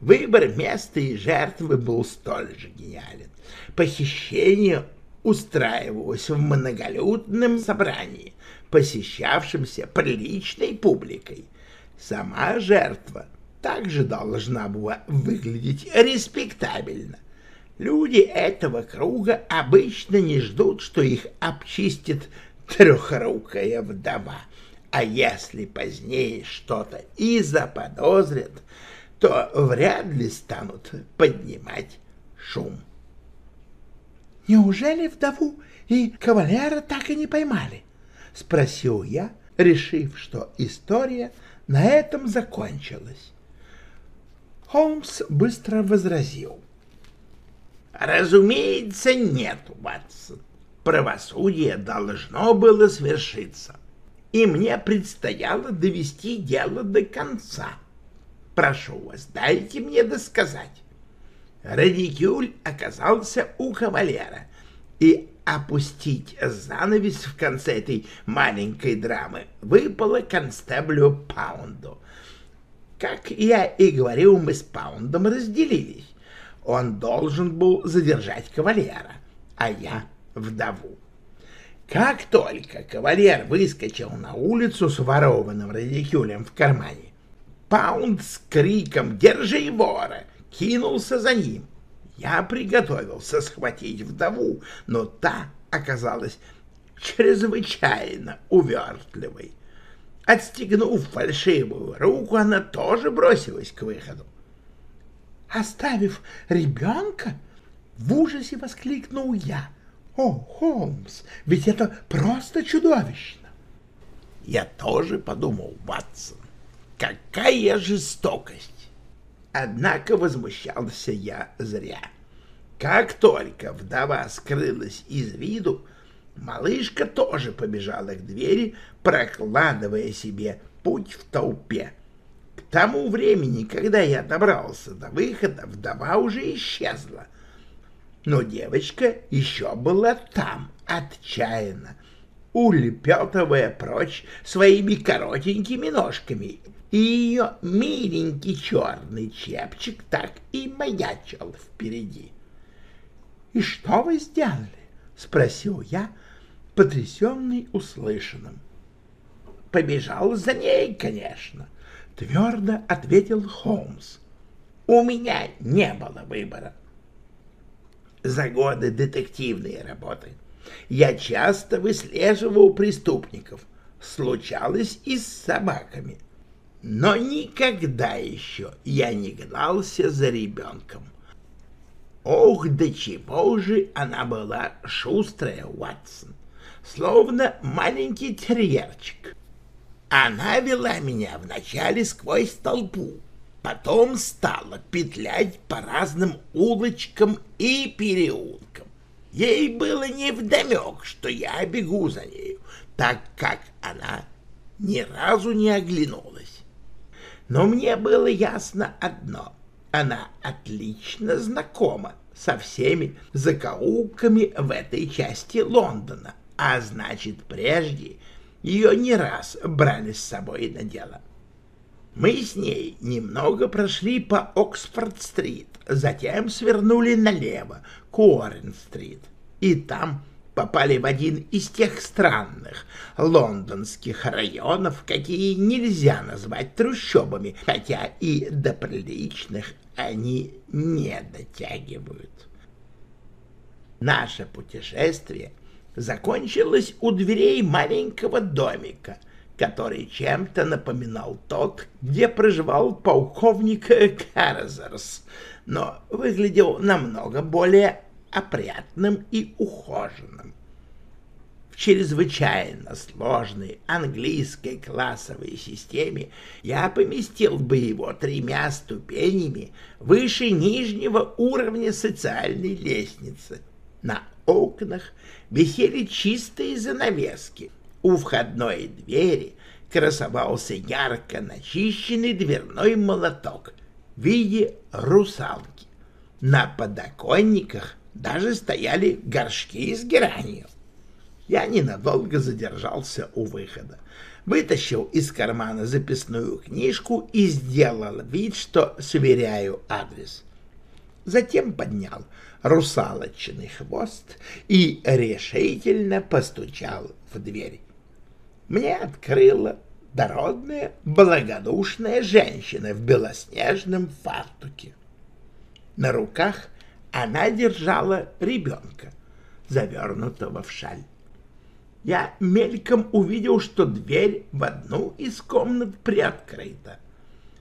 Выбор места и жертвы был столь же гениален. Похищение устраивалось в многолюдном собрании, посещавшемся приличной публикой. Сама жертва также должна была выглядеть респектабельно. Люди этого круга обычно не ждут, что их обчистит трехрукая вдова, а если позднее что-то и заподозрят, то вряд ли станут поднимать шум. «Неужели вдову и кавалера так и не поймали?» — спросил я, решив, что история на этом закончилась. Холмс быстро возразил. «Разумеется, нет, Ватсон. Правосудие должно было свершиться, и мне предстояло довести дело до конца. Прошу вас, дайте мне досказать. Радикюль оказался у кавалера, и опустить занавес в конце этой маленькой драмы выпало констеблю Паунду. Как я и говорил, мы с Паундом разделились. Он должен был задержать кавалера, а я — вдову. Как только кавалер выскочил на улицу с ворованным радикюлем в кармане, Паунд с криком «Держи вора!» кинулся за ним. Я приготовился схватить вдову, но та оказалась чрезвычайно увертливой. Отстегнув фальшивую руку, она тоже бросилась к выходу. «Оставив ребенка?» — в ужасе воскликнул я. «О, Холмс, ведь это просто чудовищно!» Я тоже подумал, Ватсон, какая жестокость! Однако возмущался я зря. Как только вдова скрылась из виду, малышка тоже побежала к двери, прокладывая себе путь в толпе. К тому времени, когда я добрался до выхода, вдова уже исчезла. Но девочка еще была там, отчаянно, улепетывая прочь своими коротенькими ножками и ее миленький черный чепчик так и маячил впереди. — И что вы сделали? — спросил я, потрясенный услышанным. Побежал за ней, конечно. — твердо ответил Холмс. «У меня не было выбора. За годы детективной работы я часто выслеживал преступников. Случалось и с собаками. Но никогда еще я не гнался за ребенком. Ох, до чего же она была шустрая, Уатсон, словно маленький терьерчик. Она вела меня вначале сквозь толпу, потом стала петлять по разным улочкам и переулкам. Ей было невдомек, что я бегу за нею, так как она ни разу не оглянулась. Но мне было ясно одно — она отлично знакома со всеми закоулками в этой части Лондона, а значит, прежде ее не раз брали с собой на дело. Мы с ней немного прошли по Оксфорд-стрит, затем свернули налево, к Уоррен-стрит, и там попали в один из тех странных лондонских районов, какие нельзя назвать трущобами, хотя и до приличных они не дотягивают. Наше путешествие закончилось у дверей маленького домика, который чем-то напоминал тот, где проживал полковник Карзерс, но выглядел намного более опрятным и ухоженным. В чрезвычайно сложной английской классовой системе я поместил бы его тремя ступенями выше нижнего уровня социальной лестницы. На окнах висели чистые занавески. У входной двери красовался ярко начищенный дверной молоток в виде русалки. На подоконниках даже стояли горшки с геранью. Я ненадолго задержался у выхода, вытащил из кармана записную книжку и сделал вид, что сверяю адрес. Затем поднял русалочный хвост и решительно постучал в дверь. Мне открыла дородная, благодушная женщина в белоснежном фартуке. На руках она держала ребенка, завернутого в шаль. Я мельком увидел, что дверь в одну из комнат приоткрыта.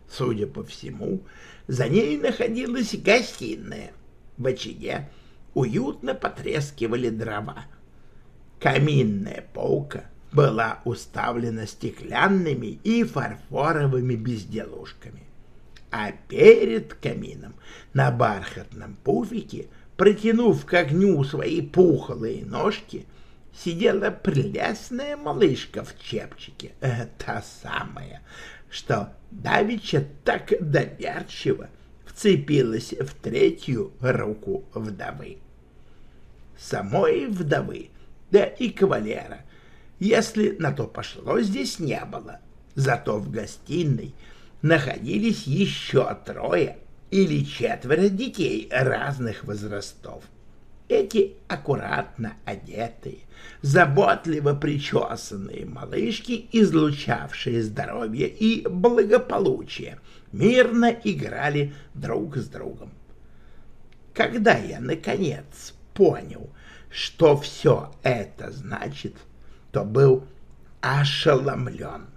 Судя по всему, за ней находилась гостиная. В очаге уютно потрескивали дрова. Каминная полка была уставлена стеклянными и фарфоровыми безделушками а перед камином на бархатном пуфике, протянув к огню свои пухлые ножки, сидела прелестная малышка в чепчике, э, та самая, что давеча так доверчиво вцепилась в третью руку вдовы. Самой вдовы, да и кавалера, если на то пошло, здесь не было, зато в гостиной — находились еще трое или четверо детей разных возрастов. Эти аккуратно одетые, заботливо причесанные малышки, излучавшие здоровье и благополучие, мирно играли друг с другом. Когда я, наконец, понял, что все это значит, то был ошеломлен.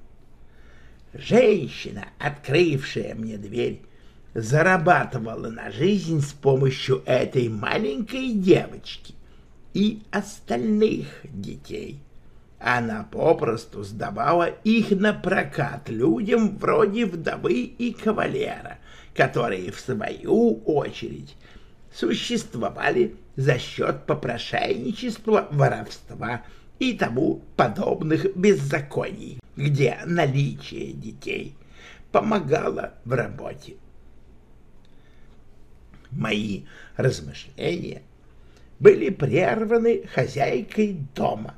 Женщина, открывшая мне дверь, зарабатывала на жизнь с помощью этой маленькой девочки и остальных детей. Она попросту сдавала их на прокат людям вроде вдовы и кавалера, которые, в свою очередь, существовали за счет попрошайничества, воровства и тому подобных беззаконий где наличие детей помогало в работе. Мои размышления были прерваны хозяйкой дома.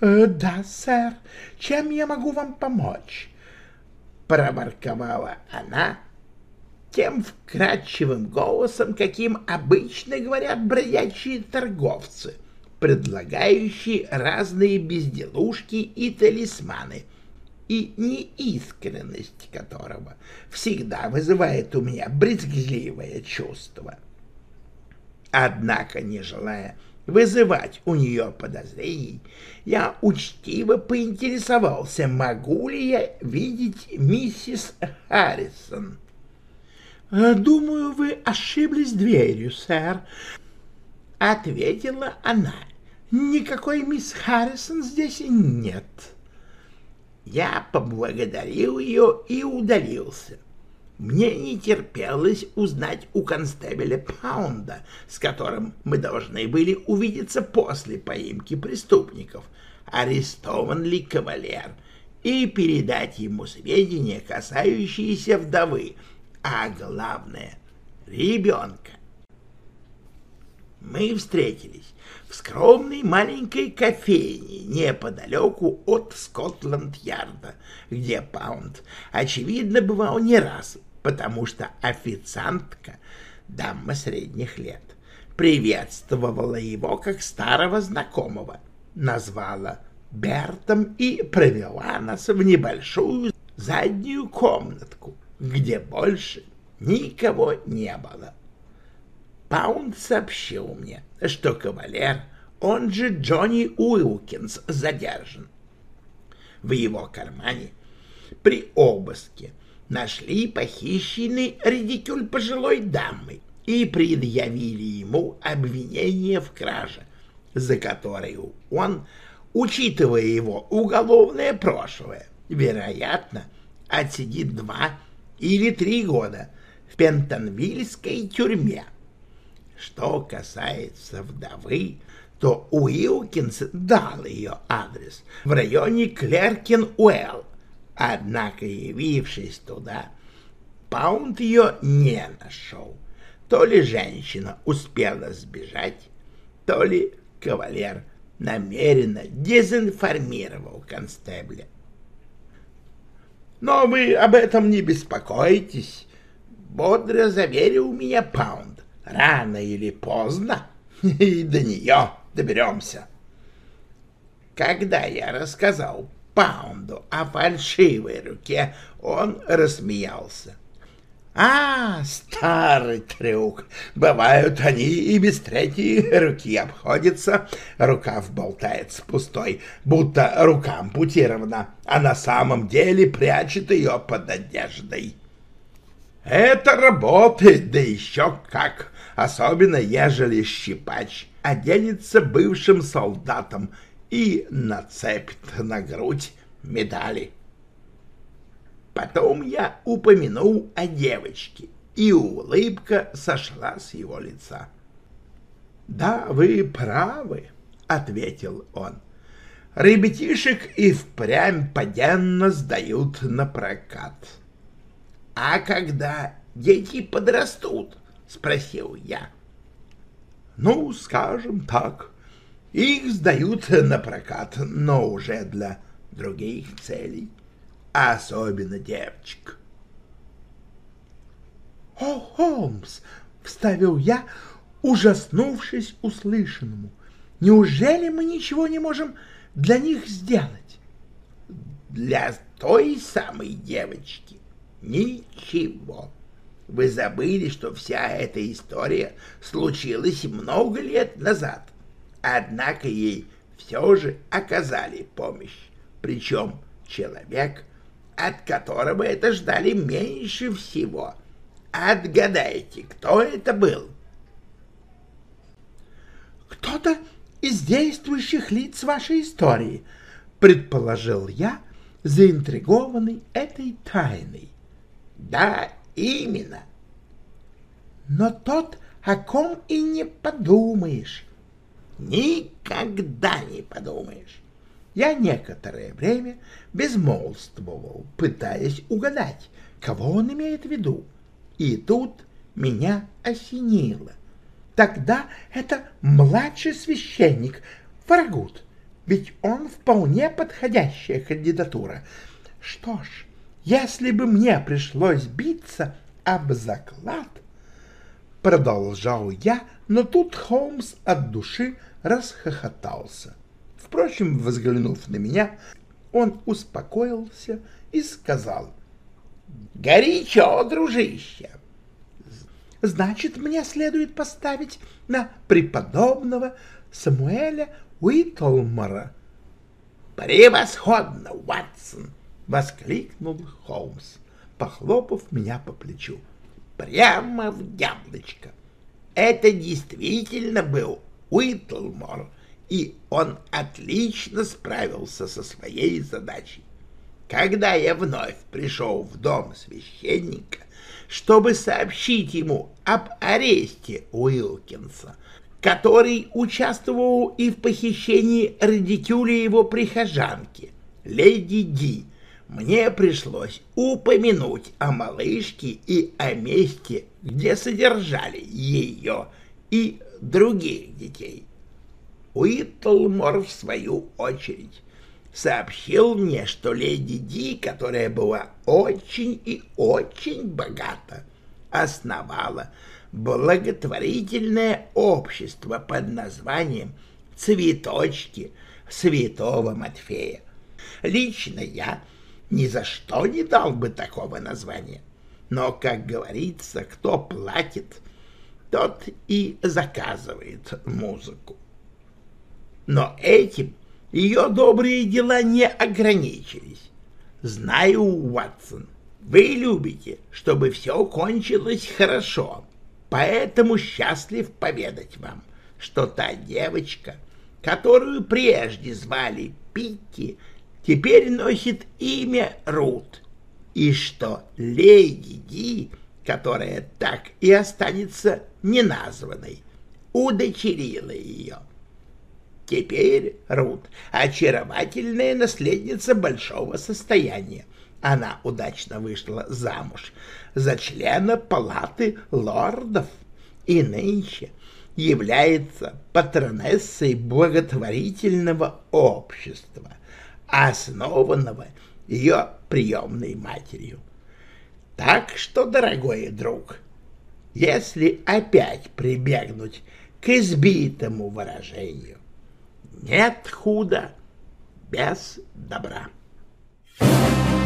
«Э, «Да, сэр, чем я могу вам помочь?» — проворковала она тем вкрадчивым голосом, каким обычно говорят бродячие торговцы — предлагающий разные безделушки и талисманы. и неискренность которого всегда вызывает у меня брезгливое чувство. Однако, не желая вызывать у нее подозрений, я учтиво поинтересовался, могу ли я видеть миссис Харрисон. «Думаю, вы ошиблись дверью, сэр», — ответила она. «Никакой мисс Харрисон здесь нет». Я поблагодарил ее и удалился. Мне не терпелось узнать у констебеля Паунда, с которым мы должны были увидеться после поимки преступников, арестован ли кавалер, и передать ему сведения, касающиеся вдовы, а главное — ребенка. Мы встретились в скромной маленькой кофейне неподалеку от Скотланд-Ярда, где Паунд, очевидно, бывал не раз, потому что официантка, дама средних лет, приветствовала его как старого знакомого, назвала Бертом и провела нас в небольшую заднюю комнатку, где больше никого не было. Паунд сообщил мне, что кавалер, он же Джонни Уилкинс, задержан. В его кармане при обыске нашли похищенный редикюль пожилой дамы и предъявили ему обвинение в краже, за которую он, учитывая его уголовное прошлое, вероятно, отсидит два или три года в Пентонвильской тюрьме. Что касается вдовы, то Уилкинс дал ее адрес в районе Клеркин-Уэлл, однако, явившись туда, Паунд ее не нашел. То ли женщина успела сбежать, то ли кавалер намеренно дезинформировал констебля. «Но вы об этом не беспокойтесь», — бодро заверил меня Паунд рано или поздно и до нее доберемся. Когда я рассказал Паунду о фальшивой руке, он рассмеялся. «А, старый трюк! Бывают они и без третьей руки обходятся. Рукав болтается пустой, будто рука ампутирована, а на самом деле прячет ее под одеждой». «Это работает, да еще как!» особенно ежели щипач оденется бывшим солдатом и нацепит на грудь медали. Потом я упомянул о девочке, и улыбка сошла с его лица. «Да, вы правы», — ответил он. «Ребятишек и впрямь поденно сдают на прокат. А когда дети подрастут, — спросил я. «Ну, скажем так, их сдают на прокат, но уже для других целей, особенно девочек». «О, Холмс!» — вставил я, ужаснувшись услышанному. «Неужели мы ничего не можем для них сделать?» «Для той самой девочки ничего». Вы забыли, что вся эта история случилась много лет назад. Однако ей все же оказали помощь. Причем человек, от которого это ждали меньше всего. Отгадайте, кто это был? Кто-то из действующих лиц вашей истории, предположил я, заинтригованный этой тайной. Да, Именно. Но тот, о ком и не подумаешь. Никогда не подумаешь. Я некоторое время безмолвствовал, пытаясь угадать, кого он имеет в виду. И тут меня осенило. Тогда это младший священник Фарагут, ведь он вполне подходящая кандидатура. Что ж, если бы мне пришлось биться об заклад, продолжал я, но тут Холмс от души расхохотался. Впрочем, взглянув на меня, он успокоился и сказал. «Горячо, дружище! Значит, мне следует поставить на преподобного Самуэля Уитлмора». «Превосходно, Уатсон!» — воскликнул Холмс, похлопав меня по плечу. «Прямо в яблочко! Это действительно был Уитлмор, и он отлично справился со своей задачей. Когда я вновь пришел в дом священника, чтобы сообщить ему об аресте Уилкинса, который участвовал и в похищении радикюля его прихожанки, леди Ди, мне пришлось упомянуть о малышке и о месте, где содержали ее и других детей. Уиттлмор, в свою очередь, сообщил мне, что леди Ди, которая была очень и очень богата, основала благотворительное общество под названием «Цветочки Святого Матфея». Лично я ни за что не дал бы такого названия. Но, как говорится, кто платит, тот и заказывает музыку. Но этим ее добрые дела не ограничились. Знаю, Уатсон, вы любите, чтобы все кончилось хорошо, поэтому счастлив поведать вам, что та девочка, которую прежде звали Питти, теперь носит имя Рут, и что леди Ди, которая так и останется неназванной, удочерила ее. Теперь Рут — очаровательная наследница большого состояния. Она удачно вышла замуж за члена палаты лордов и нынче является патронессой благотворительного общества, основанного ее приемной матерью. Так что, дорогой друг, если опять прибегнуть к избитому выражению, нет худа без добра. Thank you.